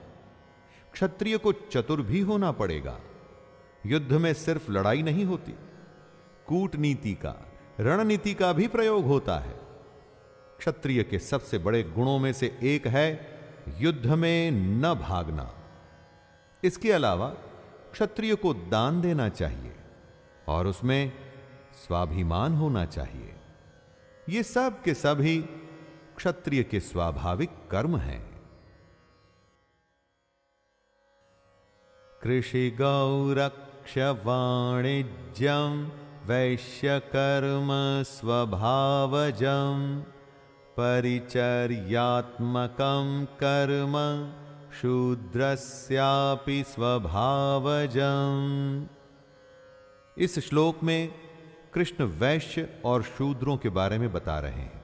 क्षत्रिय को चतुर भी होना पड़ेगा। युद्ध में सिर्फ़ लड़ाई नहीं होती, कूटनीति का, रणनीति का भी प्रयोग होता है। क्षत्रिय के सबसे बड़े गुणों में से एक है, युद्ध में न भागना। इसके अलावा क्षत्रिय को दान देना चाहिए और उसमें स्वाभिमान होना चाहिए। ये सब के सभी क्षत्रिय के स्वाभाविक कर्म हैं। कृषि गौरक्ष वाणिज्यम वैश्य कर्म स्वभावजम, परिचर्यात्मकं कर्म शूद्रस्यापि स्वभावजम्। इस श्लोक में कृष्ण वैश्य और शूद्रों के बारे में बता रहे हैं।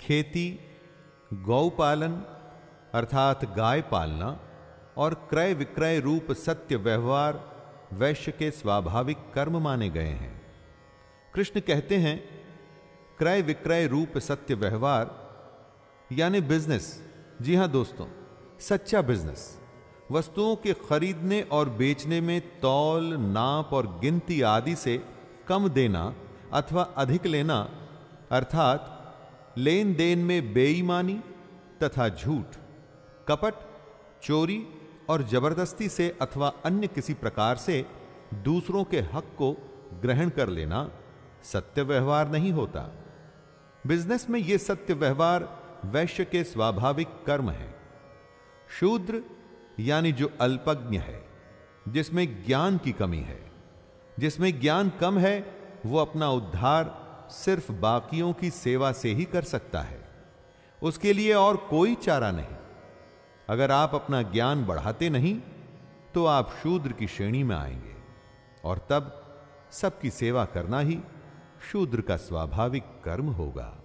खेती गौपालन अर्थात गाय पालना और क्रय विक्रय रूप सत्य व्यवहार वैश्य के स्वाभाविक कर्म माने गए हैं। कृष्ण कहते हैं, क्रय विक्रय रूप सत्य व्यवहार, यानी बिज़नेस जी हाँ दोस्तों सच्चा बिज़नेस। वस्तुओं के खरीदने और बेचने में तौल, नाप और गिनती आदि से कम देना अथवा अधिक लेना, अर्थात लेन देन में बेईमानी तथा झूठ, कपट, चोरी और ज़बरदस्ती से अथवा अन्य किसी प्रकार से दूसरों के हक को ग्रहण कर लेना सत्य व्यवहार नहीं होता। बिज़नेस में यह सत्य व्यवहार वैश्य के स्वाभाविक कर्म है। शूद्र, यानी जो अल्पज्ञ है, जिसमें ज्ञान की कमी है, जिसमें ज्ञान कम है, वो अपना उद्धार सिर्फ़ बाकियों की सेवा से ही कर सकता है। उसके लिए और कोई चारा नहीं। अगर आप अपना ज्ञान बढ़ाते नहीं तो आप शूद्र की श्रेणी में आएँगे, और तब सबकी सेवा करना ही शूद्र का स्वाभाविक कर्म होगा।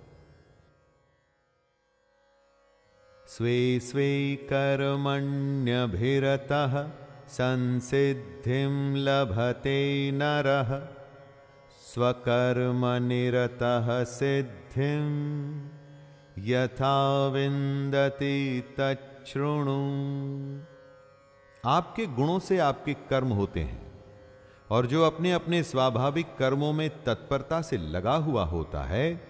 स्वे स्वे कर्मण्यभिरतः संसिद्धिं लभते नरः। स्वकर्मनिरतः सिद्धिं यथा विन्दति तच्छृणु। आपके गुणों से आपके कर्म होते हैं और जो अपने अपने स्वाभाविक कर्मों में तत्परता से लगा हुआ होता है,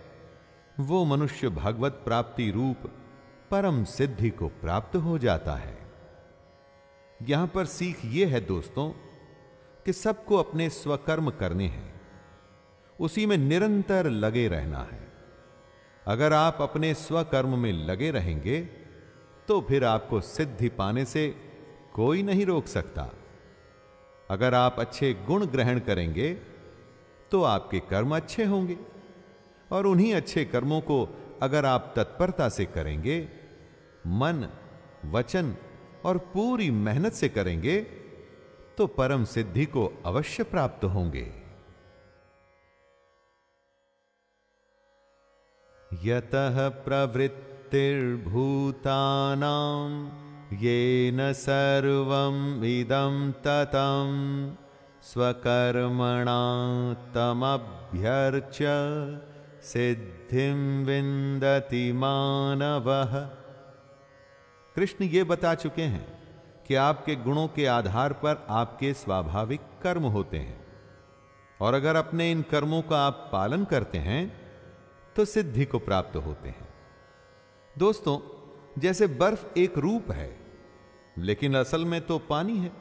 वो मनुष्य भगवत प्राप्ति रूप परम सिद्धि को प्राप्त हो जाता है। यहाँ पर सीख यह है दोस्तों कि सबको अपने स्वकर्म करने हैं। उसी में निरंतर लगे रहना है। अगर आप अपने स्वकर्म में लगे रहेंगे तो फिर आपको सिद्धि पाने से कोई नहीं रोक सकता। अगर आप अच्छे गुण ग्रहण करेंगे तो आपके कर्म अच्छे होंगे। और उन्हीं अच्छे कर्मों को अगर आप तत्परता से करेंगे मन, वचन और पूरी मेहनत से करेंगे तो परम सिद्धि को अवश्य प्राप्त होंगे। यत प्रवृत्तिर्भूतानाम् येन सर्वम् इदं ततं स्वकर्मणा तमभ्यर्च्य सिद्धिं विन्दति मानवः। कृष्ण ये बता चुके हैं कि आपके गुणों के आधार पर आपके स्वाभाविक कर्म होते हैं। और अगर अपने इन कर्मों का आप पालन करते हैं तो सिद्धि को प्राप्त होते हैं। दोस्तों, जैसे बर्फ़ एक रूप है, लेकिन असल में तो पानी है।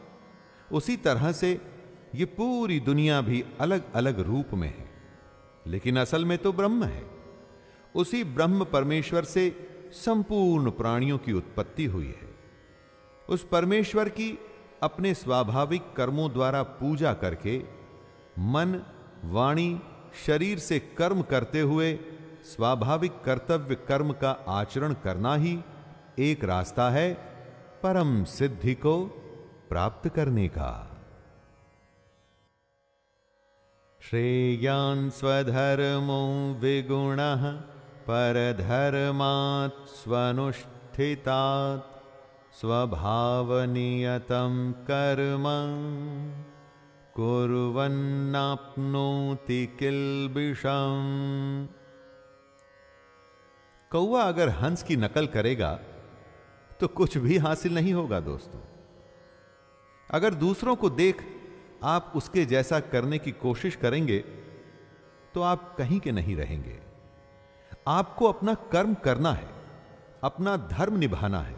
उसी तरह से ये पूरी दुनिया भी अलग अलग रूप में है, लेकिन असल में तो ब्रह्म है। उसी ब्रह्म परमेश्वर से संपूर्ण प्राणियों की उत्पत्ति हुई है। उस परमेश्वर की अपने स्वाभाविक कर्मों द्वारा पूजा करके मन, वाणी, शरीर से कर्म करते हुए स्वाभाविक कर्तव्य कर्म का आचरण करना ही एक रास्ता है परम सिद्धि को प्राप्त करने का। श्रेयान् स्वधर्मो विगुणः परधर्मात् स्वनुष्ठितात् स्वभावनियतं कर्म कुर्वन्नाप्नोति किल्बिषम्। कौआ अगर हंस की नकल करेगा तो कुछ भी हासिल नहीं होगा दोस्तों। अगर दूसरों को देख आप उसके जैसा करने की कोशिश करेंगे तो आप कहीं के नहीं रहेंगे। आपको अपना कर्म करना है, अपना धर्म निभाना है।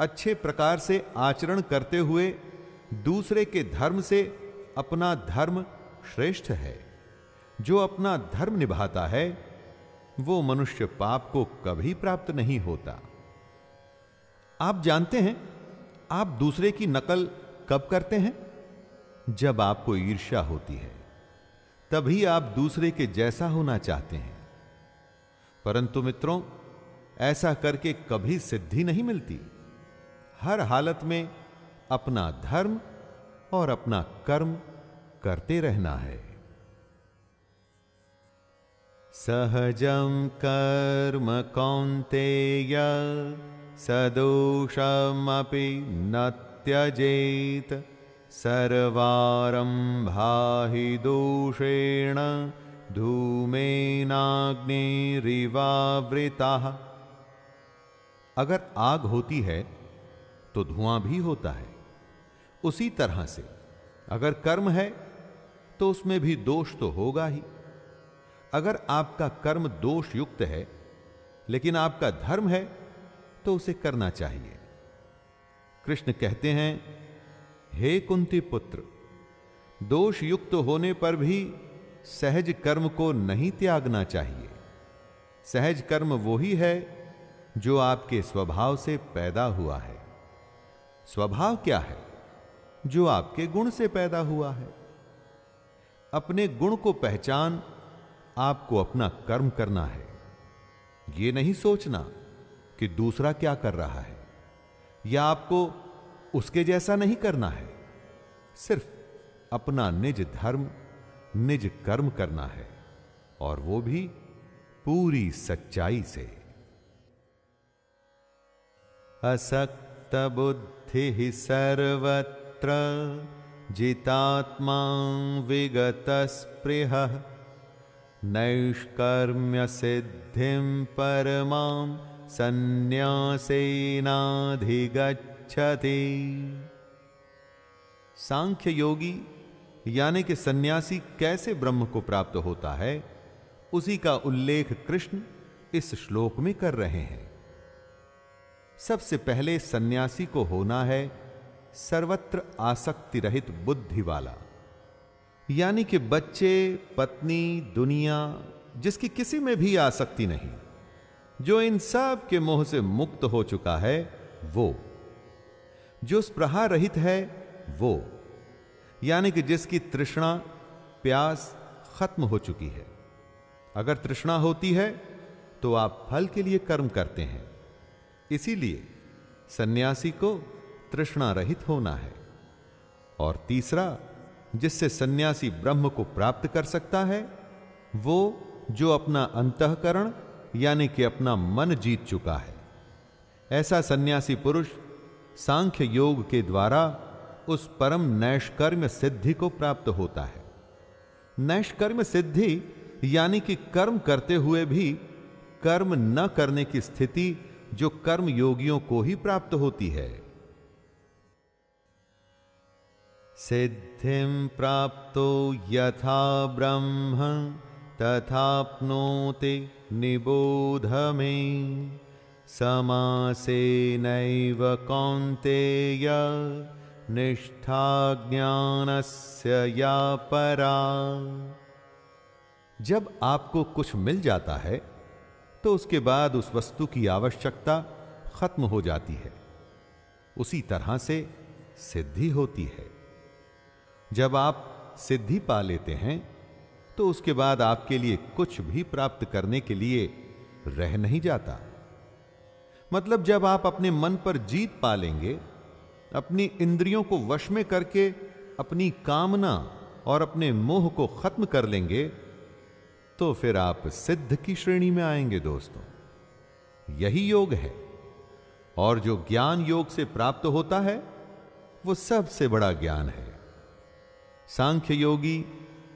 अच्छे प्रकार से आचरण करते हुए दूसरे के धर्म से अपना धर्म श्रेष्ठ है। जो अपना धर्म निभाता है, वो मनुष्य पाप को कभी प्राप्त नहीं होता। आप जानते हैं, आप दूसरे की नकल कब करते हैं? जब आपको ईर्ष्या होती है, तभी आप दूसरे के जैसा होना चाहते हैं। परंतु मित्रों, ऐसा करके कभी सिद्धि नहीं मिलती। हर हालत में अपना धर्म और अपना कर्म करते रहना है। सहजं कर्म कौन्तेय, सदोषमपि न त्यजेत् सर्वारम्भा हि दोषेण धूमेनाग्निरिवावृताः। अगर आग होती है तो धुआँ भी होता है। उसी तरह से अगर कर्म है तो उसमें भी दोष तो होगा ही। अगर आपका कर्म दोष युक्त है, लेकिन आपका धर्म है तो उसे करना चाहिए। कृष्ण कहते हैं, हे कुंती पुत्र दोष युक्त होने पर भी सहज कर्म को नहीं त्यागना चाहिए। सहज कर्म वही है जो आपके स्वभाव से पैदा हुआ है। स्वभाव क्या है? जो आपके गुण से पैदा हुआ है। अपने गुण को पहचान आपको अपना कर्म करना है। यह नहीं सोचना कि दूसरा क्या कर रहा है, या आपको उसके जैसा नहीं करना है। सिर्फ़ अपना निज धर्म निज कर्म करना है, और वो भी पूरी सच्चाई से। असक्त बुद्धि ही सर्वत्र, जितात्मा विगत स्पृह नैष्कर्म्य सिद्धि परमा संन्यासेनाधिगच्छति सांख्य योगी यानी कि सन्यासी कैसे ब्रह्म को प्राप्त होता है, उसी का उल्लेख कृष्ण इस श्लोक में कर रहे हैं। सबसे पहले सन्यासी को होना है सर्वत्र आसक्ति रहित बुद्धि वाला, यानी कि बच्चे, पत्नी, दुनिया, जिसकी किसी में भी आसक्ति नहीं, जो इन सब के मोह से मुक्त हो चुका है, वो। जो स्प्रहा रहित है, वो। यानी कि जिसकी तृष्णा, प्यास खत्म हो चुकी है। अगर तृष्णा होती है तो आप फल के लिए कर्म करते हैं। इसीलिए सन्यासी को तृष्णा रहित होना है। और तीसरा, जिससे सन्यासी ब्रह्म को प्राप्त कर सकता है, वो जो अपना अंतकरण, यानी कि अपना मन जीत चुका है। ऐसा सन्यासी पुरुष सांख्य योग के द्वारा उस परम नैष्कर्म सिद्धि को प्राप्त होता है। नैष्कर्म सिद्धि यानी कि कर्म करते हुए भी कर्म न करने की स्थिति जो कर्म योगियों को ही प्राप्त होती है। सिद्धिं प्राप्तो यथा ब्रह्म तथाप्नोति निबोध मे। समासेनैव कौन्तेय निष्ठा ज्ञानस्य या परा। जब आपको कुछ मिल जाता है तो उसके बाद उस वस्तु की आवश्यकता खत्म हो जाती है। उसी तरह से सिद्धि होती है। जब आप सिद्धि पा लेते हैं तो उसके बाद आपके लिए कुछ भी प्राप्त करने के लिए रह नहीं जाता। मतलब जब आप अपने मन पर जीत पा लेंगे अपनी इंद्रियों को वश में करके अपनी कामना और अपने मोह को खत्म कर लेंगे तो फिर आप सिद्ध की श्रेणी में आएँगे दोस्तों। यही योग है। और जो ज्ञान योग से प्राप्त होता है, वो सबसे बड़ा ज्ञान है। सांख्य योगी,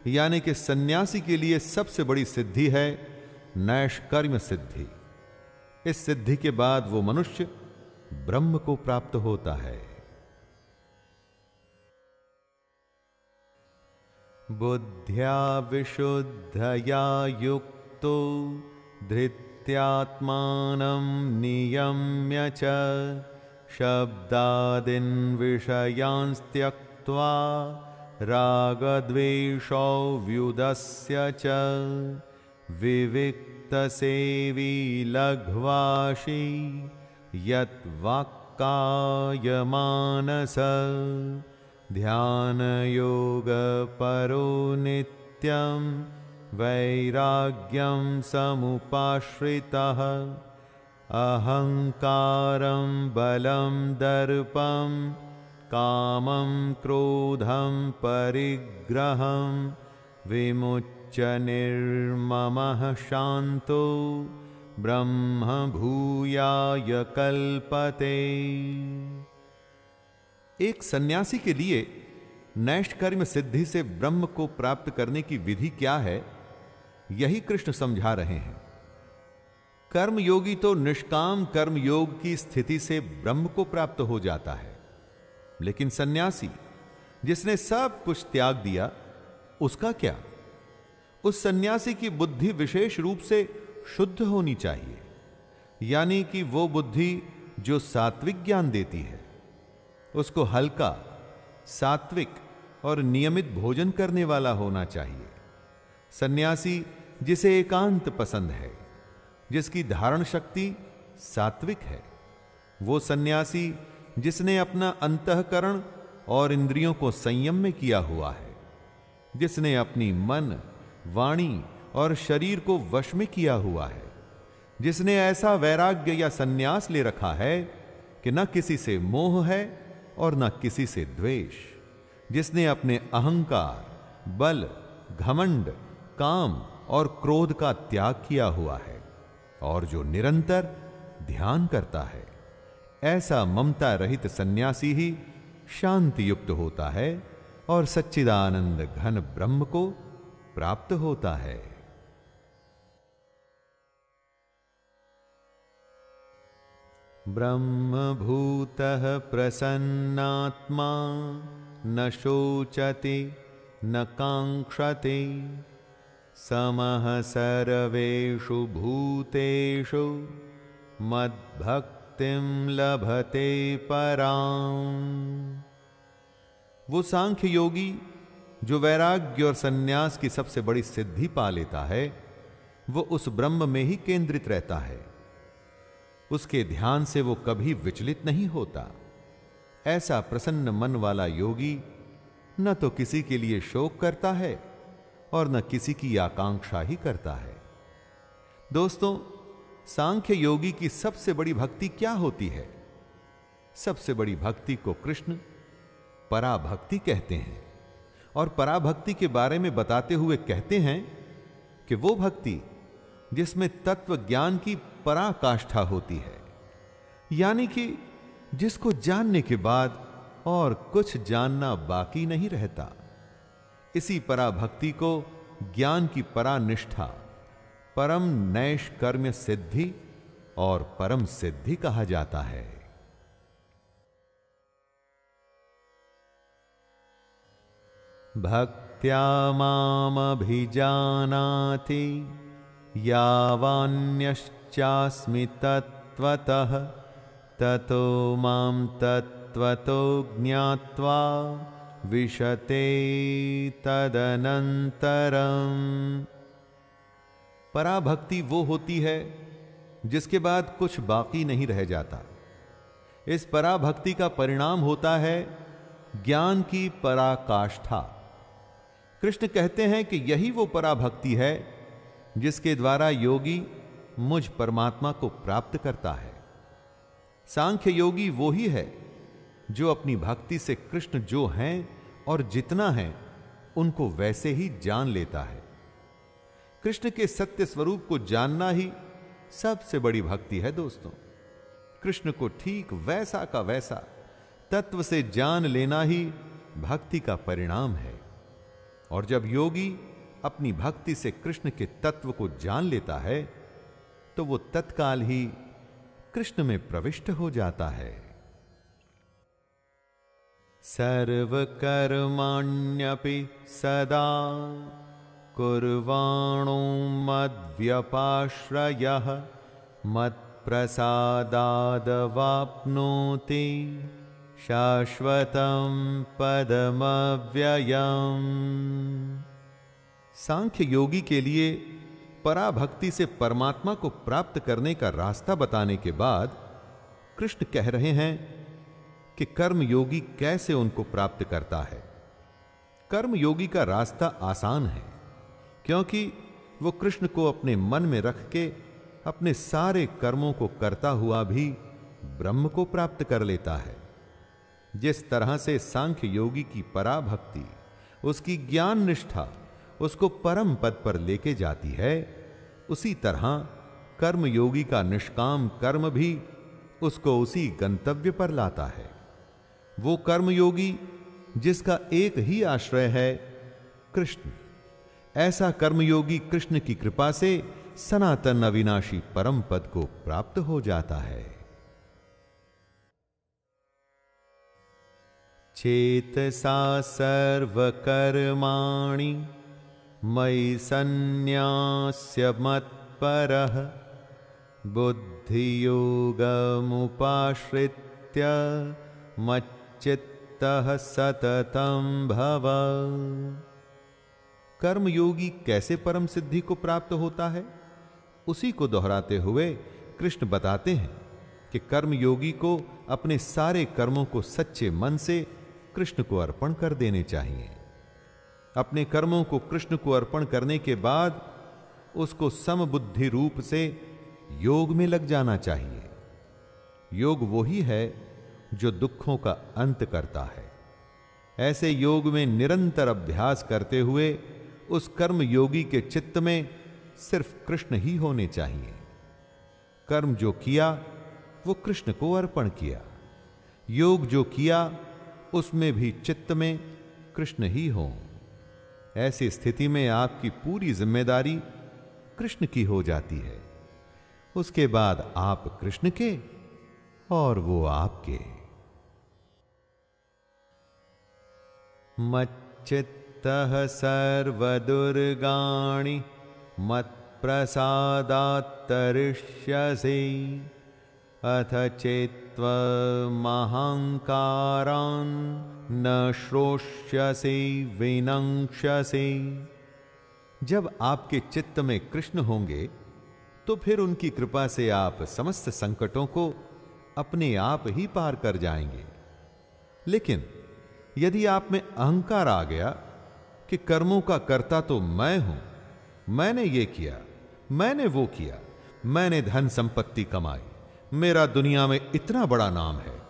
यानी कि सन्यासी के लिए सबसे बड़ी सिद्धि है नैष्कर्म सिद्धि। इस सिद्धि के बाद वो मनुष्य ब्रह्म को प्राप्त होता है। बुद्ध्या विशुद्धया युक्तो धृत्यात्मानं नियम्य च शब्दादिन् विषयांस्त्यक्त्वा रागद्वेषौ व्युदस्य च विविक्तसेवी लघ्वाशी यत्वाक्कायमानस ध्यानयोगपरो नित्यं वैराग्यं समुपाश्रितः। अहङ्कारं बलं दर्पं, कामं क्रोधं परिग्रहं विमुच्य निर्ममः शान्तो ब्रह्म भूयाय कल्पते। एक सन्यासी के लिए नैष्कर्म सिद्धि से ब्रह्म को प्राप्त करने की विधि क्या है, यही कृष्ण समझा रहे हैं। कर्म योगी तो निष्काम कर्म योग की स्थिति से ब्रह्म को प्राप्त हो जाता है। लेकिन सन्यासी, जिसने सब कुछ त्याग दिया, उसका क्या? उस सन्यासी की बुद्धि विशेष रूप से शुद्ध होनी चाहिए, यानी कि वो बुद्धि जो सात्विक ज्ञान देती है। उसको हल्का, सात्विक और नियमित भोजन करने वाला होना चाहिए। सन्यासी, जिसे एकांत पसंद है, जिसकी धारण शक्ति सात्विक है, वो सन्यासी, जिसने अपना अंतकरण और इंद्रियों को संयम में किया हुआ है, जिसने अपनी मन, वाणी और शरीर को वश में किया हुआ है, जिसने ऐसा वैराग्य या सन्यास ले रखा है कि न किसी से मोह है और न किसी से द्वेष, जिसने अपने अहंकार, बल, घमंड, काम और क्रोध का त्याग किया हुआ है और जो निरंतर ध्यान करता है। ऐसा ममता रहित सन्यासी ही शांति युक्त होता है और सच्चिदानंद घन ब्रह्म को प्राप्त होता है। ब्रह्मभूतः प्रसन्नात्मा न शोचति, न काङ्क्षति। समः सर्वेषु भूतेषु मद्भक्तिं लभते पराम्। वो सांख्य योगी, जो वैराग्य और सन्यास की सबसे बड़ी सिद्धि पा लेता है, वो उस ब्रह्म में ही केंद्रित रहता है। उसके ध्यान से वो कभी विचलित नहीं होता। ऐसा प्रसन्न मन वाला योगी न तो किसी के लिए शोक करता है और न किसी की आकांक्षा ही करता है। दोस्तों, सांख्य योगी की सबसे बड़ी भक्ति क्या होती है? सबसे बड़ी भक्ति को कृष्ण पराभक्ति कहते हैं और पराभक्ति के बारे में बताते हुए कहते हैं कि वो भक्ति जिसमें तत्व ज्ञान की पराकाष्ठा होती है। यानी कि जिसको जानने के बाद और कुछ जानना बाकी नहीं रहता। इसी पराभक्ति को ज्ञान की परानिष्ठा, परम नैश कर्म सिद्धि और परम सिद्धि कहा जाता है। भक्त्या मामभिजानाति यावान्यश्चास्मि तत्त्वतः। ततो माँ तत्त्वतो ज्ञात्वा विशते तदनन्तरम्। पराभक्ति वो होती है जिसके बाद कुछ बाकी नहीं रह जाता। इस पराभक्ति का परिणाम होता है ज्ञान की पराकाष्ठा। कृष्ण कहते हैं कि यही वो पराभक्ति है जिसके द्वारा योगी मुझ परमात्मा को प्राप्त करता है। सांख्य योगी वो ही है जो अपनी भक्ति से कृष्ण जो हैं और जितना है, उनको वैसे ही जान लेता है। कृष्ण के सत्य स्वरूप को जानना ही सबसे बड़ी भक्ति है दोस्तों। कृष्ण को ठीक वैसा का वैसा, तत्व से जान लेना ही भक्ति का परिणाम है। और जब योगी अपनी भक्ति से कृष्ण के तत्व को जान लेता है तो वो तत्काल ही कृष्ण में प्रविष्ट हो जाता है। सर्वकर्माण्यपि सदा कुर्वाणो मद्व्यपाश्रयः मत्प्रसादादवाप्नोति शाश्वतं पदमव्ययम्। सांख्य योगी के लिए पराभक्ति से परमात्मा को प्राप्त करने का रास्ता बताने के बाद कृष्ण कह रहे हैं कि कर्म योगी कैसे उनको प्राप्त करता है। कर्म योगी का रास्ता आसान है, क्योंकि वो कृष्ण को अपने मन में रख के अपने सारे कर्मों को करता हुआ भी ब्रह्म को प्राप्त कर लेता है। जिस तरह से सांख्य योगी की पराभक्ति, उसकी ज्ञान निष्ठा उसको परम पद पर लेके जाती है। उसी तरह कर्म योगी का निष्काम कर्म भी उसको उसी गंतव्य पर लाता है। वो कर्म योगी जिसका एक ही आश्रय है, कृष्ण। ऐसा कर्मयोगी कृष्ण की कृपा से सनातन अविनाशी परम पद को प्राप्त हो जाता है। चेतसा सर्वकर्माणि मयि सन्न्यास्य मत्परः बुद्धियोगमुपाश्रित्य मच्चित्तः सततं भव। कर्मयोगी कैसे परम सिद्धि को प्राप्त होता है? उसी को दोहराते हुए कृष्ण बताते हैं कि कर्मयोगी को अपने सारे कर्मों को सच्चे मन से कृष्ण को अर्पण कर देने चाहिए। अपने कर्मों को कृष्ण को अर्पण करने के बाद उसको समबुद्धि रूप से योग में लग जाना चाहिए। योग वही है जो दुखों का अंत करता है। ऐसे योग में निरंतर अभ्यास करते हुए उस कर्म योगी के चित्त में सिर्फ़ कृष्ण ही होने चाहिए। कर्म जो किया, वो कृष्ण को अर्पण किया। योग जो किया, उसमें भी चित्त में कृष्ण ही हो। ऐसी स्थिति में आपकी पूरी ज़िम्मेदारी कृष्ण की हो जाती है। उसके बाद आप कृष्ण के और वो आपके। मच्चित मच्चित्तः सर्वदुर्गाणि मत्प्रसादात्तरिष्यसि। अथ चेत्त्वमहङ्कारान् न श्रोष्यसि, विनङ्क्ष्यसि। जब आपके चित्त में कृष्ण होंगे तो फिर उनकी कृपा से आप समस्त संकटों को अपने आप ही पार कर जाएँगे। लेकिन, यदि आप में अहंकार आ गया कि कर्मों का कर्ता तो मैं हूँ, मैंने ये किया, मैंने वो किया, मैंने धन संपत्ति कमाई मेरा दुनिया में इतना बड़ा नाम है।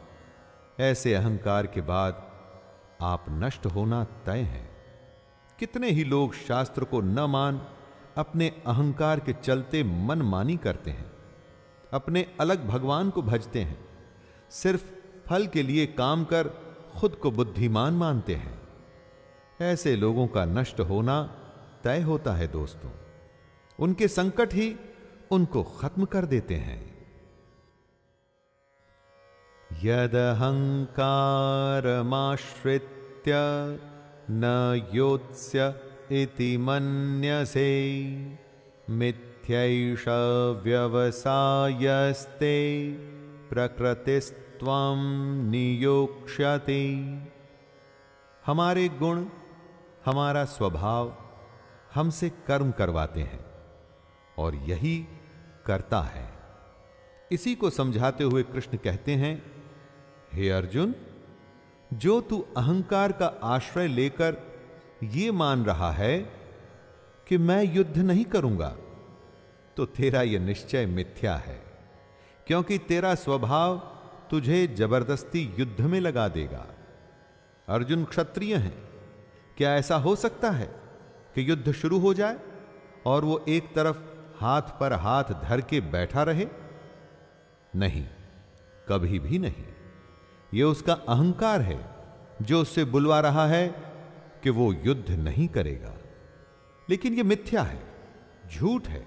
ऐसे अहंकार के बाद आप नष्ट होना तय है। कितने ही लोग शास्त्र को न मान, अपने अहंकार के चलते मनमानी करते हैं। अपने अलग भगवान को भजते हैं। सिर्फ़ फल के लिए काम कर खुद को बुद्धिमान मानते हैं। ऐसे लोगों का नष्ट होना तय होता है दोस्तों। उनके संकट ही उनको खत्म कर देते हैं। यदहङ्कारमाश्रित्य न योत्स्य इति मन्यसे। मिथ्यैष व्यवसायस्ते प्रकृतिस्त्वं नियोक्ष्यति। हमारे गुण, हमारा स्वभाव हमसे कर्म करवाते हैं और यही करता है। इसी को समझाते हुए कृष्ण कहते हैं हे अर्जुन, जो तू अहंकार का आश्रय लेकर ये मान रहा है कि मैं युद्ध नहीं करूँगा तो तेरा यह निश्चय मिथ्या है, क्योंकि तेरा स्वभाव तुझे ज़बरदस्ती युद्ध में लगा देगा। अर्जुन क्षत्रिय हैं, क्या ऐसा हो सकता है कि युद्ध शुरू हो जाए और वो एक तरफ़ हाथ पर हाथ धर के बैठा रहे? नहीं, कभी भी नहीं। यह उसका अहंकार है, जो उससे बुलवा रहा है कि वो युद्ध नहीं करेगा। लेकिन यह मिथ्या है, झूठ है।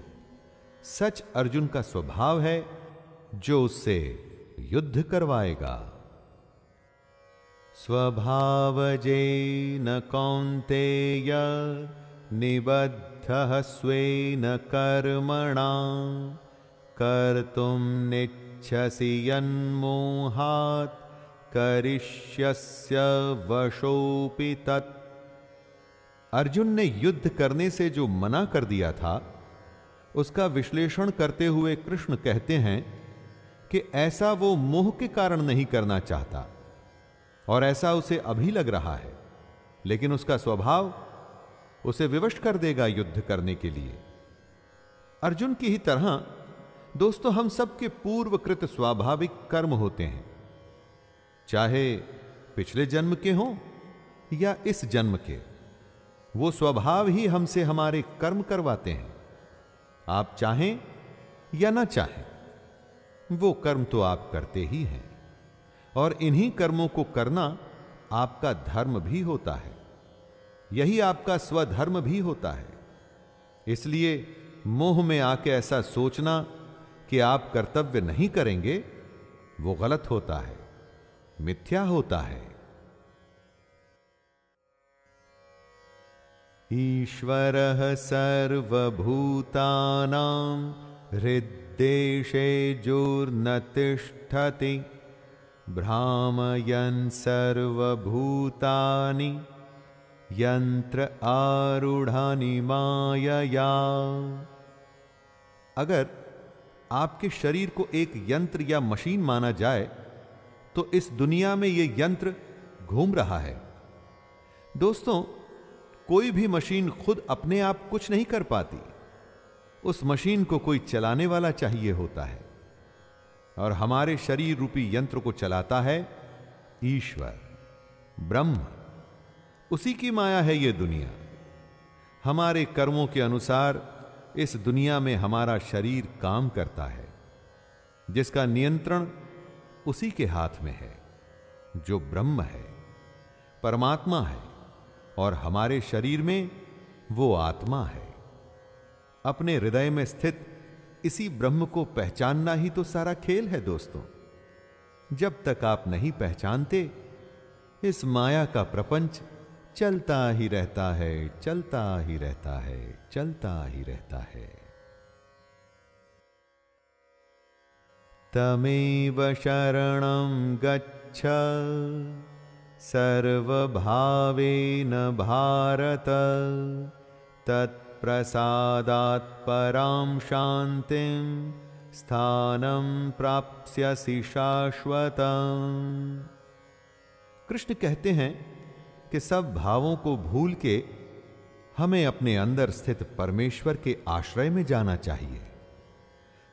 सच अर्जुन का स्वभाव है, जो उससे युद्ध करवाएगा। स्वभावजेन कौन्तेय, निबद्धः स्वेन कर्मणा। कर्तुं निच्छसि यन्मोहात् करिष्यस्य वशोऽपि तत्। अर्जुन ने युद्ध करने से जो मना कर दिया था, उसका विश्लेषण करते हुए कृष्ण कहते हैं कि ऐसा वो मोह के कारण नहीं करना चाहता, और ऐसा उसे अभी लग रहा है, लेकिन उसका स्वभाव उसे विवश कर देगा युद्ध करने के लिए। अर्जुन की ही तरह दोस्तों, हम सबके पूर्वकृत स्वाभाविक कर्म होते हैं। चाहे पिछले जन्म के हों या इस जन्म के, वो स्वभाव ही हमसे हमारे कर्म करवाते हैं। आप चाहें या ना चाहें, वो कर्म तो आप करते ही हैं, और इन्हीं कर्मों को करना आपका धर्म भी होता है, यही आपका स्वधर्म भी होता है। इसलिए मोह में आके ऐसा सोचना कि आप कर्तव्य नहीं करेंगे, वो गलत होता है। मिथ्या होता है। ईश्वर सर्वभूतानां हृद्देशे जोर्न तिष्ठति भ्रामयन् सर्वभूतानि यंत्र आरूढ़ानि मायया। अगर आपके शरीर को एक यंत्र या मशीन माना जाए तो इस दुनिया में यह यंत्र घूम रहा है। दोस्तों, कोई भी मशीन खुद अपने आप कुछ नहीं कर पाती। उस मशीन को कोई चलाने वाला चाहिए होता है। और हमारे शरीर रूपी यंत्र को चलाता है ईश्वर, ब्रह्म। उसी की माया है यह दुनिया। हमारे कर्मों के अनुसार इस दुनिया में हमारा शरीर काम करता है, जिसका नियंत्रण उसी के हाथ में है, जो ब्रह्म है, परमात्मा है, और हमारे शरीर में वो आत्मा है। अपने हृदय में स्थित इसी ब्रह्म को पहचानना ही तो सारा खेल है दोस्तों। जब तक आप नहीं पहचानते, इस माया का प्रपंच चलता ही रहता है, चलता ही रहता है, चलता ही रहता है। तमेव शरणं गच्छ। सर्वभावेन भारत। तत्प्रसादात् परां शान्तिं स्थानं प्राप्स्यसि शाश्वतम्। कृष्ण कहते हैं कि सब भावों को भूल के हमें अपने अंदर स्थित परमेश्वर के आश्रय में जाना चाहिए।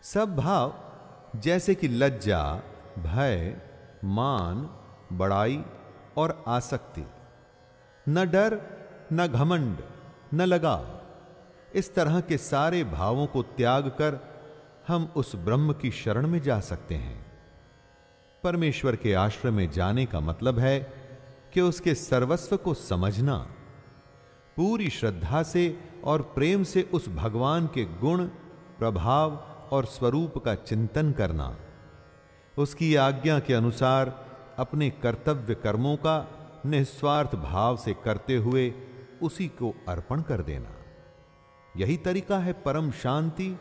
सब भाव जैसे कि लज्जा, भय, मान, बड़ाई और आसक्ति। न डर, न घमंड, न लगाव। इस तरह के सारे भावों को त्याग कर हम उस ब्रह्म की शरण में जा सकते हैं। परमेश्वर के आश्रम में जाने का मतलब है कि उसके सर्वस्व को समझना। पूरी श्रद्धा से और प्रेम से उस भगवान के गुण, प्रभाव और स्वरूप का चिंतन करना। उसकी आज्ञा के अनुसार अपने कर्तव्य कर्मों का निस्वार्थ भाव से करते हुए उसी को अर्पण कर देना। यही तरीका है परम शांति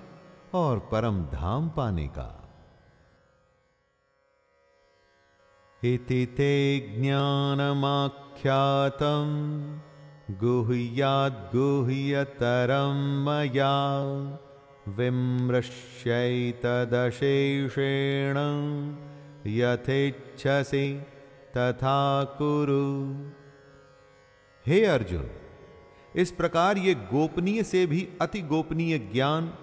और परम धाम पाने का। ते ज्ञानमाख्यातं गुह्याद्गुह्यतरं मया। विमृश्यैतदशेषेण यथेच्छसि तथा कुरु। हे अर्जुन, इस प्रकार ये गोपनीय से भी अति गोपनीय ज्ञान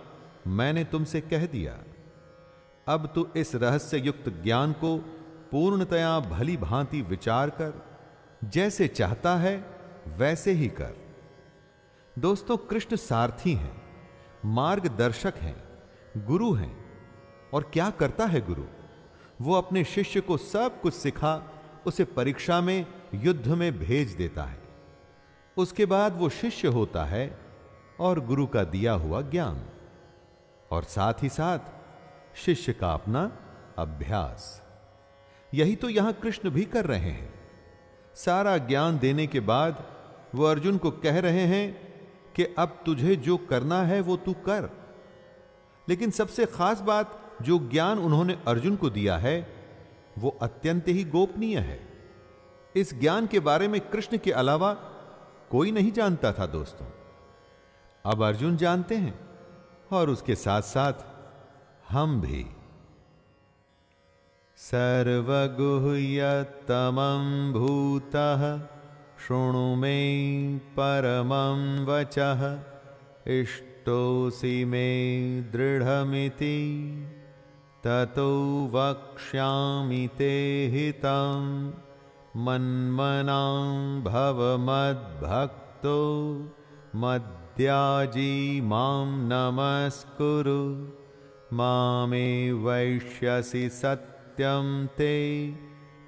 मैंने तुमसे कह दिया। अब तू इस रहस्य युक्त ज्ञान को पूर्णतया भली भांति विचार कर, जैसे चाहता है, वैसे ही कर। दोस्तों, कृष्ण सारथी हैं। मार्गदर्शक हैं, गुरु हैं। और क्या करता है गुरु? वो अपने शिष्य को सब कुछ सिखा, उसे परीक्षा में, युद्ध में भेज देता है। उसके बाद वो शिष्य होता है और गुरु का दिया हुआ ज्ञान। और साथ ही साथ, शिष्य का अपना अभ्यास। यही तो यहाँ कृष्ण भी कर रहे हैं। सारा ज्ञान देने के बाद, वो अर्जुन को कह रहे हैं कि अब तुझे जो करना है वो तू कर। लेकिन सबसे खास बात जो ज्ञान उन्होंने अर्जुन को दिया है, वो अत्यंत ही गोपनीय है। इस ज्ञान के बारे में कृष्ण के अलावा कोई नहीं जानता था दोस्तों। अब अर्जुन जानते हैं और उसके साथ साथ हम भी। सर्वगुह्यतमं भूतः शृणु मे परमं वचः। इष्टोऽसि मे दृढमिति। ततो वक्ष्यामि ते हितं। मन्मनां मद्याजी माँ नमस्कुरु। मामे वैश्यसि सत्यं ते।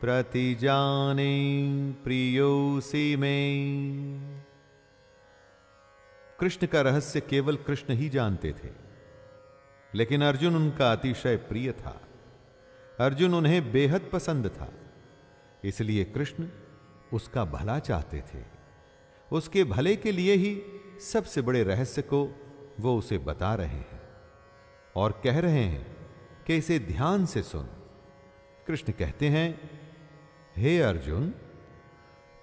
प्रतिजाने प्रियोसि मे। कृष्ण का रहस्य केवल कृष्ण ही जानते थे, लेकिन अर्जुन उनका अतिशय प्रिय था। अर्जुन उन्हें बेहद पसंद था, इसलिए कृष्ण उसका भला चाहते थे। उसके भले के लिए ही सबसे बड़े रहस्य को वो उसे बता रहे हैं और कह रहे हैं कि इसे ध्यान से सुन। कृष्ण कहते हैं हे अर्जुन,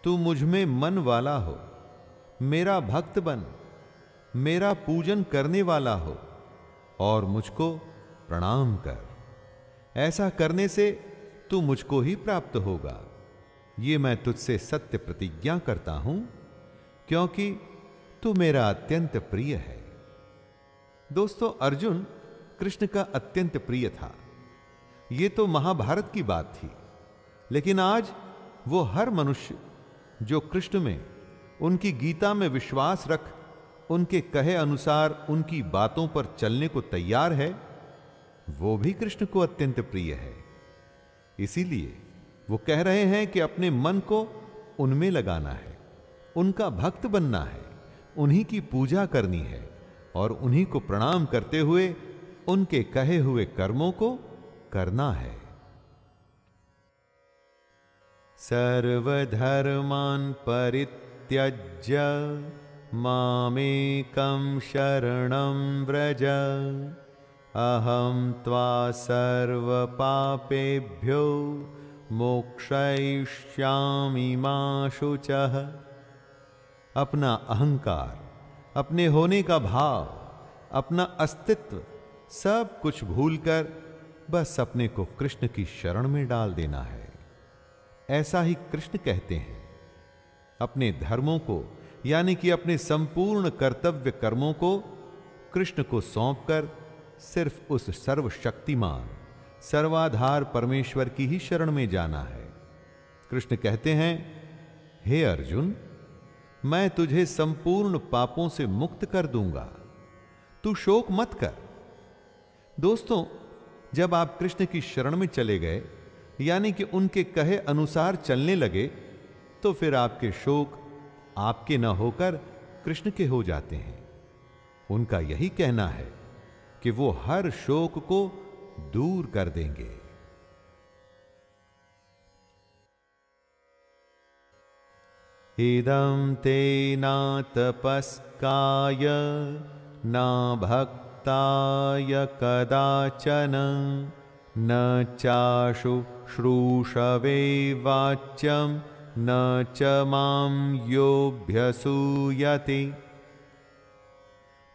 तू मुझमें मन वाला हो, मेरा भक्त बन, मेरा पूजन करने वाला हो, और मुझको प्रणाम कर। ऐसा करने से तू मुझको ही प्राप्त होगा। ये मैं तुझसे सत्य प्रतिज्ञा करता हूँ, क्योंकि तू मेरा अत्यंत प्रिय है। दोस्तों, अर्जुन कृष्ण का अत्यंत प्रिय था। यह तो महाभारत की बात थी। लेकिन आज वो हर मनुष्य जो कृष्ण में, उनकी गीता में विश्वास रख, उनके कहे अनुसार उनकी बातों पर चलने को तैयार है, वो भी कृष्ण को अत्यंत प्रिय है। इसीलिए वो कह रहे हैं कि अपने मन को उनमें लगाना है, उनका भक्त बनना है, उन्हीं की पूजा करनी है और उन्हीं को प्रणाम करते हुए उनके कहे हुए कर्मों को करना है। सर्वधर्मान परित्यज्य मामेकं शरणं व्रज। अहं त्वा सर्वपापेभ्यो मोक्षयिष्यामि मा शुचः अपना अहंकार, अपने होने का भाव, अपना अस्तित्व सब कुछ भूलकर बस अपने को कृष्ण की शरण में डाल देना है। ऐसा ही कृष्ण कहते हैं। अपने धर्मों को, यानी कि अपने संपूर्ण कर्तव्य कर्मों को, कृष्ण को सौंपकर सिर्फ़ उस सर्वशक्तिमान, सर्वाधार परमेश्वर की ही शरण में जाना है। कृष्ण कहते हैं, हे अर्जुन, मैं तुझे संपूर्ण पापों से मुक्त कर दूँगा। तू शोक मत कर। दोस्तों, जब आप कृष्ण की शरण में चले गए यानी कि उनके कहे अनुसार चलने लगे तो फिर आपके शोक आपके न होकर कृष्ण के हो जाते हैं। उनका यही कहना है कि वो हर शोक को दूर कर देंगे। इदं ते ना तपस्काय न भक्ताय कदाचन न चाशु श्रूषवे वाच्यम् न च योभ्यसूयति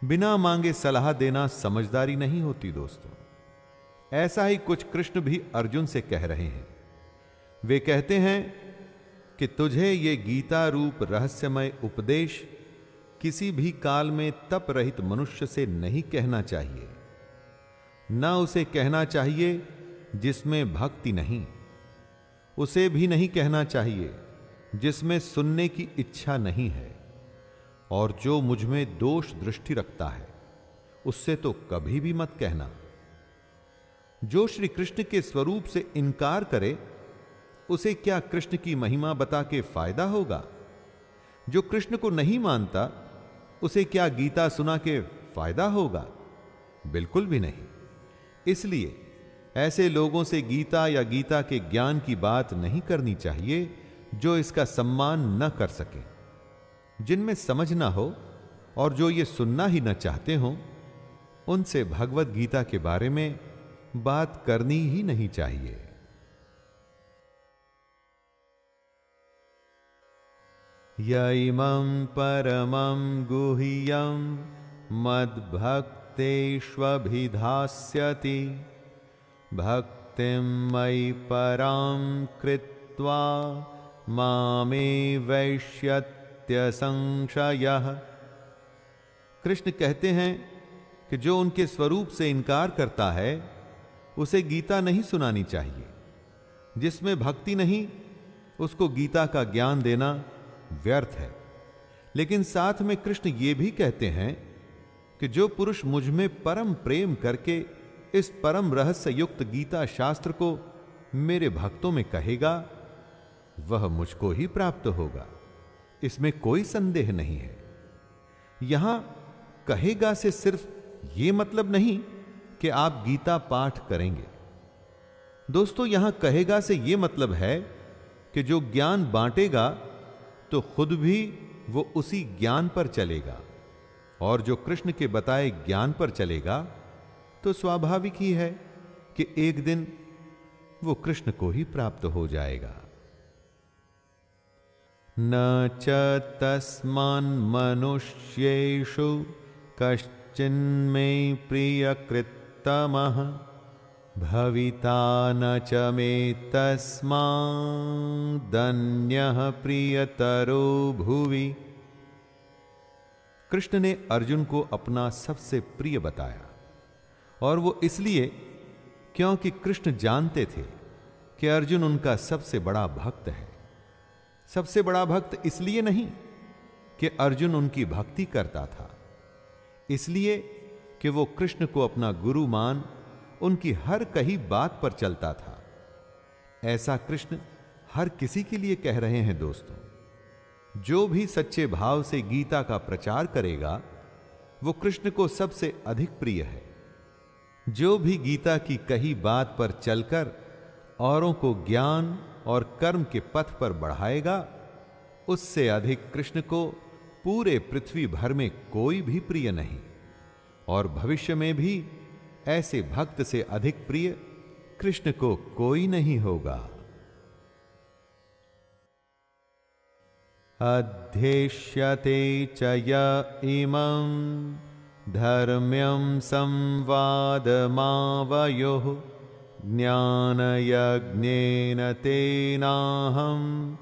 बिना मांगे सलाह देना समझदारी नहीं होती दोस्तों। ऐसा ही कुछ कृष्ण भी अर्जुन से कह रहे हैं। वे कहते हैं कि तुझे ये गीता रूप रहस्यमय उपदेश किसी भी काल में तप रहित मनुष्य से नहीं कहना चाहिए। न उसे कहना चाहिए जिसमें भक्ति नहीं, उसे भी नहीं कहना चाहिए, जिसमें सुनने की इच्छा नहीं है, और जो मुझमें दोष दृष्टि रखता है, उससे तो कभी भी मत कहना। जो श्री कृष्ण के स्वरूप से इनकार करे, उसे क्या कृष्ण की महिमा बता के फ़ायदा होगा? जो कृष्ण को नहीं मानता, उसे क्या गीता सुना के फ़ायदा होगा? बिल्कुल भी नहीं। इसलिए ऐसे लोगों से गीता या गीता के ज्ञान की बात नहीं करनी चाहिए जो इसका सम्मान न कर सके। जिनमें समझ ना हो और जो ये सुनना ही न चाहते हो, उनसे भगवत गीता के बारे में बात करनी ही नहीं चाहिए। यमं परमं गुह्यं मद्भक्तेष्वभिधास्यति। भक्तिं मयि परां कृत्वा मामे कृष्ण कहते हैं कि जो उनके स्वरूप से इनकार करता है, उसे गीता नहीं सुनानी चाहिए। जिसमें भक्ति नहीं, उसको गीता का ज्ञान देना व्यर्थ है। लेकिन साथ में कृष्ण ये भी कहते हैं कि जो पुरुष मुझमें परम प्रेम करके इस परम रहस्य युक्त गीता शास्त्र को मेरे भक्तों में कहेगा, वह मुझको ही प्राप्त होगा। इसमें कोई संदेह नहीं है। यहाँ कहेगा से सिर्फ़ यह मतलब नहीं कि आप गीता पाठ करेंगे। दोस्तों, यहाँ कहेगा से यह मतलब है कि जो ज्ञान बांटेगा तो खुद भी वो उसी ज्ञान पर चलेगा और जो कृष्ण के बताए ज्ञान पर चलेगा तो स्वाभाविक ही है कि एक दिन वो कृष्ण को ही प्राप्त हो जाएगा। न च तस्मान् मनुष्येषु कश्चिन्मे प्रियकृत्तमः, भविता न च मे तस्मादन्यः प्रियतरो भुवि। कृष्ण ने अर्जुन को अपना सबसे प्रिय बताया। और वो इसलिए क्योंकि कृष्ण जानते थे कि अर्जुन उनका सबसे बड़ा भक्त है। सबसे बड़ा भक्त इसलिए नहीं कि अर्जुन उनकी भक्ति करता था। इसलिए कि वो कृष्ण को अपना गुरु मान उनकी हर कही बात पर चलता था। ऐसा कृष्ण हर किसी के लिए कह रहे हैं दोस्तों। जो भी सच्चे भाव से गीता का प्रचार करेगा, वो कृष्ण को सबसे अधिक प्रिय है। जो भी गीता की कही बात पर चलकर औरों को ज्ञान और कर्म के पथ पर बढ़ाएगा, उससे अधिक कृष्ण को पूरे पृथ्वी भर में कोई भी प्रिय नहीं और भविष्य में भी ऐसे भक्त से अधिक प्रिय कृष्ण को कोई नहीं होगा। अध्येष्यते च य इमं धर्म्यं संवादमावयोः ज्ञानयज्ञेन तेनाहम्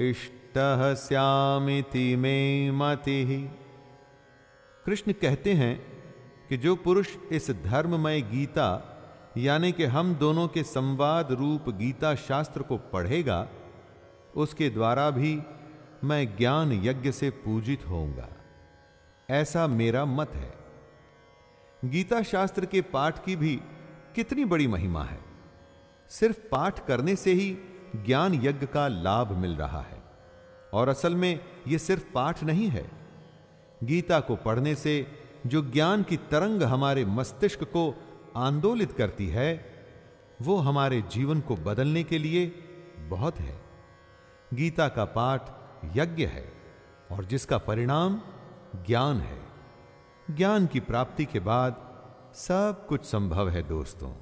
इष्टः स्यामिति मे मतिः। कृष्ण कहते हैं कि जो पुरुष इस धर्ममय गीता, यानी कि हम दोनों के संवाद रूप गीता शास्त्र को पढ़ेगा, उसके द्वारा भी मैं ज्ञान यज्ञ से पूजित होऊँगा। ऐसा मेरा मत है। गीता शास्त्र के पाठ की भी कितनी बड़ी महिमा है। सिर्फ़ पाठ करने से ही ज्ञान यज्ञ का लाभ मिल रहा है। और असल में यह सिर्फ़ पाठ नहीं है। गीता को पढ़ने से जो ज्ञान की तरंग हमारे मस्तिष्क को आंदोलित करती है, वो हमारे जीवन को बदलने के लिए बहुत है। गीता का पाठ यज्ञ है और जिसका परिणाम ज्ञान है। ज्ञान की प्राप्ति के बाद सब कुछ संभव है दोस्तों।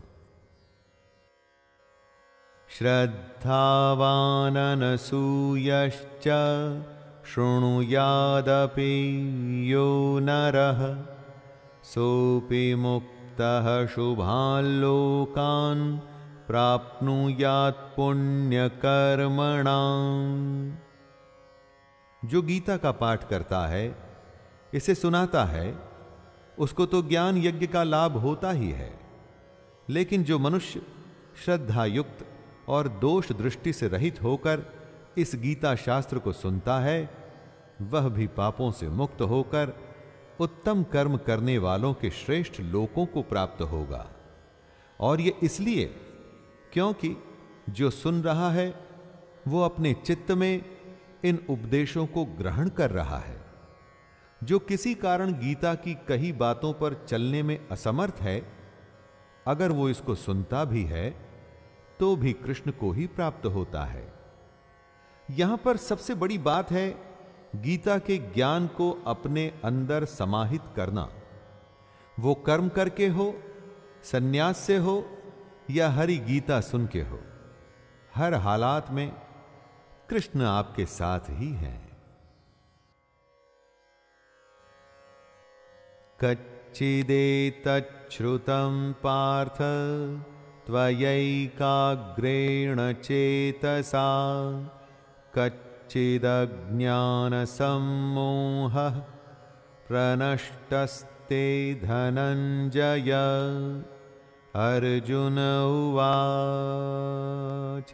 श्रद्धावान श्रद्धावाननसूयश्च शृणुयादपि यो नरः। सोऽपि मुक्तः शुभाल्लोकान् प्राप्नुयात् पुण्यकर्मणाम्। जो गीता का पाठ करता है इसे सुनाता है, उसको तो ज्ञान यज्ञ का लाभ होता ही है। लेकिन जो मनुष्य श्रद्धा युक्त और दोष दृष्टि से रहित होकर इस गीता शास्त्र को सुनता है, वह भी पापों से मुक्त होकर उत्तम कर्म करने वालों के श्रेष्ठ लोकों को प्राप्त होगा। और यह इसलिए क्योंकि जो सुन रहा है, वो अपने चित्त में इन उपदेशों को ग्रहण कर रहा है। जो किसी कारण गीता की कही बातों पर चलने में असमर्थ है, अगर वो इसको सुनता भी है तो भी कृष्ण को ही प्राप्त होता है। यहाँ पर सबसे बड़ी बात है गीता के ज्ञान को अपने अंदर समाहित करना। वो कर्म करके हो, सन्यास से हो, या हरि गीता सुन के हो, हर हालात में कृष्ण आपके साथ ही हैं। कच्चिदेतच्छ्रुतं पार्थ त्वयैकाग्रेण चेतसा। कच्चिदज्ञानसम्मोहः प्रनष्टस्ते धनञ्जय। अर्जुन उवाच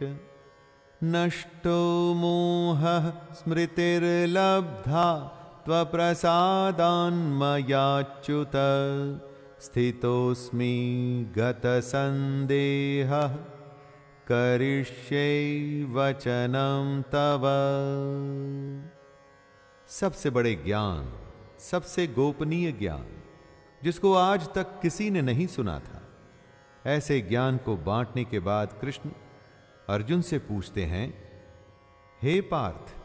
नष्टो मोहः स्मृतिर्लब्धा त्वप्रसादान्मयाच्युत। स्थितोऽस्मि गतसन्देहः। करिष्ये वचनं तव। सबसे बड़े ज्ञान, सबसे गोपनीय ज्ञान, जिसको आज तक किसी ने नहीं सुना था, ऐसे ज्ञान को बांटने के बाद कृष्ण अर्जुन से पूछते हैं, हे पार्थ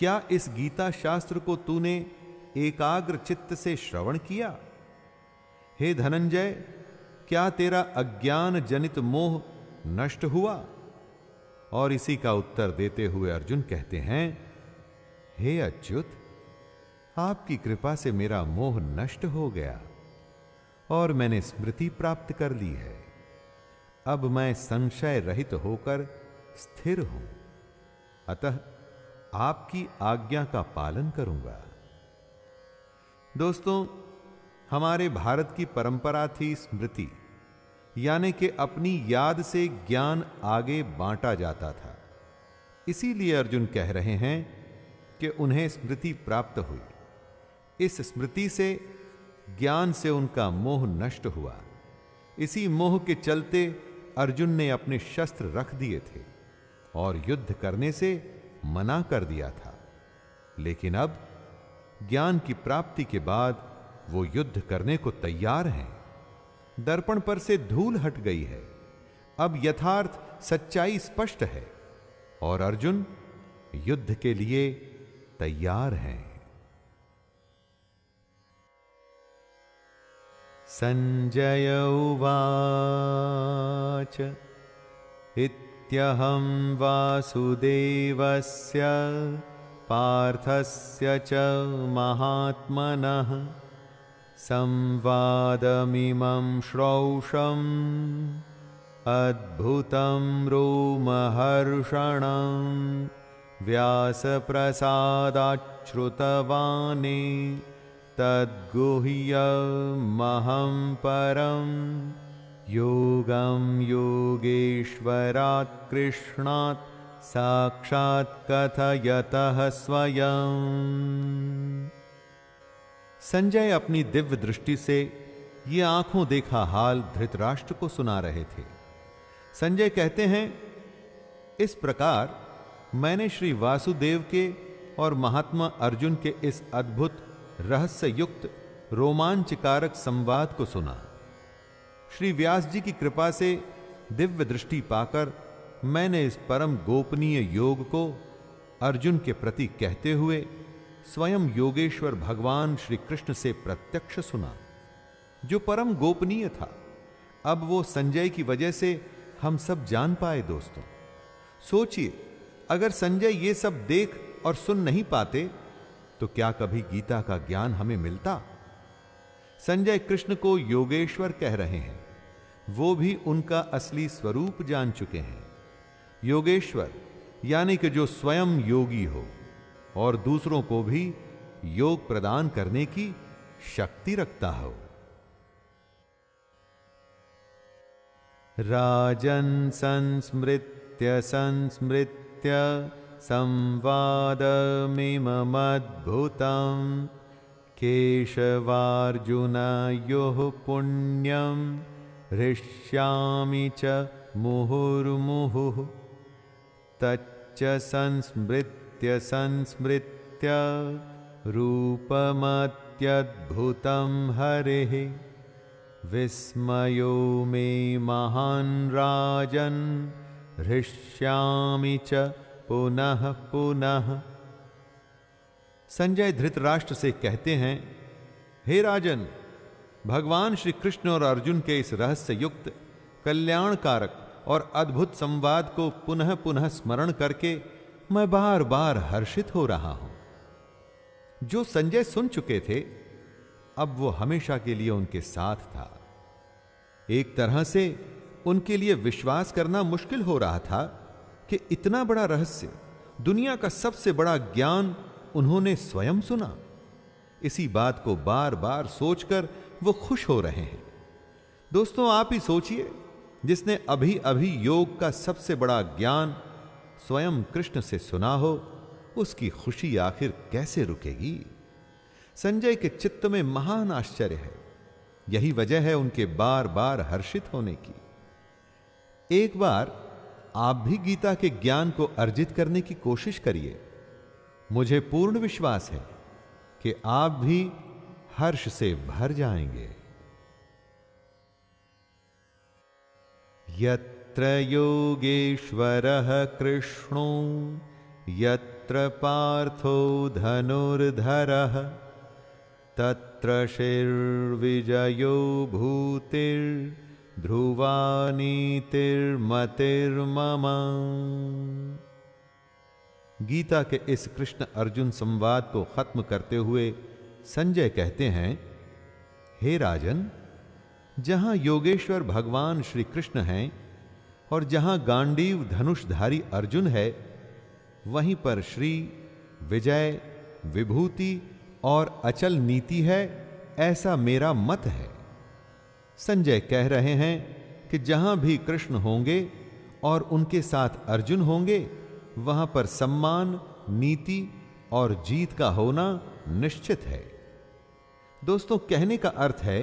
क्या इस गीता शास्त्र को तूने एकाग्र चित्त से श्रवण किया? हे धनंजय, क्या तेरा अज्ञान जनित मोह नष्ट हुआ? और इसी का उत्तर देते हुए अर्जुन कहते हैं, हे अच्युत, आपकी कृपा से मेरा मोह नष्ट हो गया और मैंने स्मृति प्राप्त कर ली है। अब मैं संशय रहित होकर स्थिर हूँ। अतः आपकी आज्ञा का पालन करूँगा। दोस्तों, हमारे भारत की परंपरा थी स्मृति, यानी कि अपनी याद से ज्ञान आगे बांटा जाता था। इसीलिए अर्जुन कह रहे हैं कि उन्हें स्मृति प्राप्त हुई। इस स्मृति से ज्ञान से उनका मोह नष्ट हुआ। इसी मोह के चलते अर्जुन ने अपने शस्त्र रख दिए थे और युद्ध करने से मना कर दिया था। लेकिन अब ज्ञान की प्राप्ति के बाद वो युद्ध करने को तैयार हैं। दर्पण पर से धूल हट गई है। अब यथार्थ सच्चाई स्पष्ट है और अर्जुन युद्ध के लिए तैयार हैं। संजय उवाच। इत्यहं वासुदेवस्य पार्थस्य च महात्मनः संवादमिमं श्रौषम् अद्भुतं रोमहर्षणं व्यासप्रसादाच्छ्रुतवाणी तद्गुह्यमहं परं योगं योगेश्वरात् कृष्णात् साक्षात् कथयतः स्वयं। संजय अपनी दिव्य दृष्टि से ये आँखों देखा हाल धृतराष्ट्र को सुना रहे थे। संजय कहते हैं, इस प्रकार मैंने श्री वासुदेव के और महात्मा अर्जुन के इस अद्भुत रहस्य युक्त रोमांचकारक संवाद को सुना। श्री व्यास जी की कृपा से दिव्य दृष्टि पाकर मैंने इस परम गोपनीय योग को अर्जुन के प्रति कहते हुए स्वयं योगेश्वर भगवान श्री कृष्ण से प्रत्यक्ष सुना। जो परम गोपनीय था, अब वो संजय की वजह से हम सब जान पाए दोस्तों। सोचिए, अगर संजय ये सब देख और सुन नहीं पाते तो क्या कभी गीता का ज्ञान हमें मिलता? संजय कृष्ण को योगेश्वर कह रहे हैं। वो भी उनका असली स्वरूप जान चुके हैं। योगेश्वर, यानी कि जो स्वयं योगी हो, और दूसरों को भी योग प्रदान करने की शक्ति रखता हो। राजन् संस्मृत्य संस्मृत्य संवादमिममद्भुतं केशवार्जुनयोः पुण्यं हृष्यामि च मुहुर्मुहुः तच्च संस्मृत्य संस्मृत्य रूपमत्यद्भुतं हरेः। विस्मयो मे महान् राजन्, हृष्यामि च पुनः पुनः। संजय धृतराष्ट्र से कहते हैं, हे राजन भगवान श्री कृष्ण और अर्जुन के इस रहस्य युक्त कल्याणकारक और अद्भुत संवाद को पुनः पुनः स्मरण करके मैं बार बार हर्षित हो रहा हूँ। जो संजय सुन चुके थे, अब वो हमेशा के लिए उनके साथ था। एक तरह से उनके लिए विश्वास करना मुश्किल हो रहा था कि इतना बड़ा रहस्य, दुनिया का सबसे बड़ा ज्ञान उन्होंने स्वयं सुना। इसी बात को बार बार सोचकर वो खुश हो रहे हैं। दोस्तों, आप ही सोचिए, जिसने अभी अभी योग का सबसे बड़ा ज्ञान स्वयं कृष्ण से सुना हो, उसकी खुशी आखिर कैसे रुकेगी? संजय के चित्त में महान आश्चर्य है। यही वजह है उनके बार बार हर्षित होने की। एक बार आप भी गीता के ज्ञान को अर्जित करने की कोशिश करिए। मुझे पूर्ण विश्वास है कि आप भी हर्ष से भर जाएँगे। यत्र योगेश्वरः कृष्णो, यत्र पार्थो धनुर्धरः, तत्र शिर्विजयो भूतिर्ध्रुवानीतिर्मतिर्मम। गीता के इस कृष्ण अर्जुन संवाद को खत्म करते हुए संजय कहते हैं, हे राजन, जहाँ योगेश्वर भगवान श्री कृष्ण हैं और जहाँ गांडीव धनुषधारी अर्जुन है, वहीं पर श्री विजय, विभूति और अचल नीति है, ऐसा मेरा मत है। संजय कह रहे हैं कि जहाँ भी कृष्ण होंगे और उनके साथ अर्जुन होंगे, वहाँ पर सम्मान, नीति और जीत का होना निश्चित है। दोस्तों, कहने का अर्थ है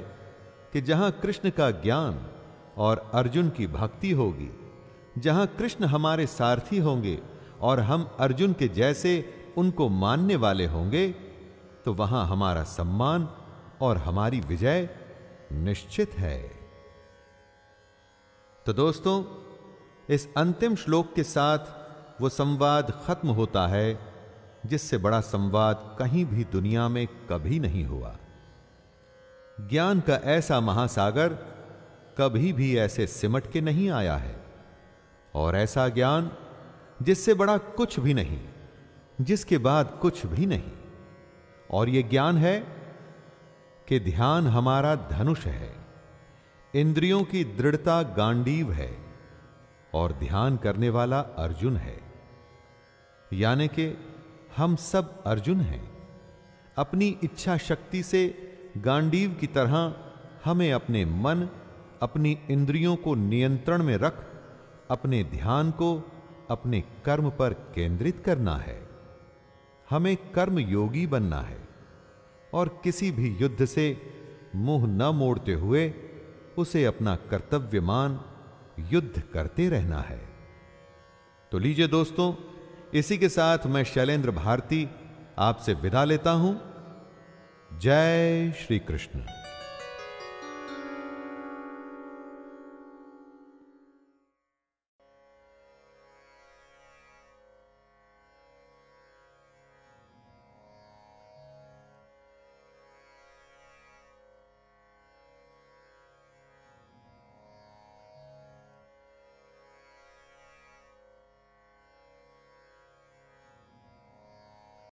कि जहाँ कृष्ण का ज्ञान और अर्जुन की भक्ति होगी, जहाँ कृष्ण हमारे सारथी होंगे और हम अर्जुन के जैसे उनको मानने वाले होंगे तो वहाँ हमारा सम्मान और हमारी विजय निश्चित है। तो दोस्तों, इस अंतिम श्लोक के साथ वो संवाद खत्म होता है। जिससे बड़ा संवाद कहीं भी दुनिया में कभी नहीं हुआ। ज्ञान का ऐसा महासागर कभी भी ऐसे सिमट के नहीं आया है। और ऐसा ज्ञान जिससे बड़ा कुछ भी नहीं, जिसके बाद कुछ भी नहीं। और यह ज्ञान है कि ध्यान हमारा धनुष है, इंद्रियों की दृढ़ता गांडीव है, और ध्यान करने वाला अर्जुन है। यानी कि हम सब अर्जुन हैं। अपनी इच्छा शक्ति से गांडीव की तरह हमें अपने मन, अपनी इंद्रियों को नियंत्रण में रख, अपने ध्यान को, अपने कर्म पर केंद्रित करना है। हमें कर्म योगी बनना है और किसी भी युद्ध से मुँह न मोड़ते हुए उसे अपना कर्तव्य मान युद्ध करते रहना है। तो लीजिए दोस्तों इसी के साथ मैं शैलेंद्र भारती आपसे विदा लेता हूँ। जय श्री कृष्ण।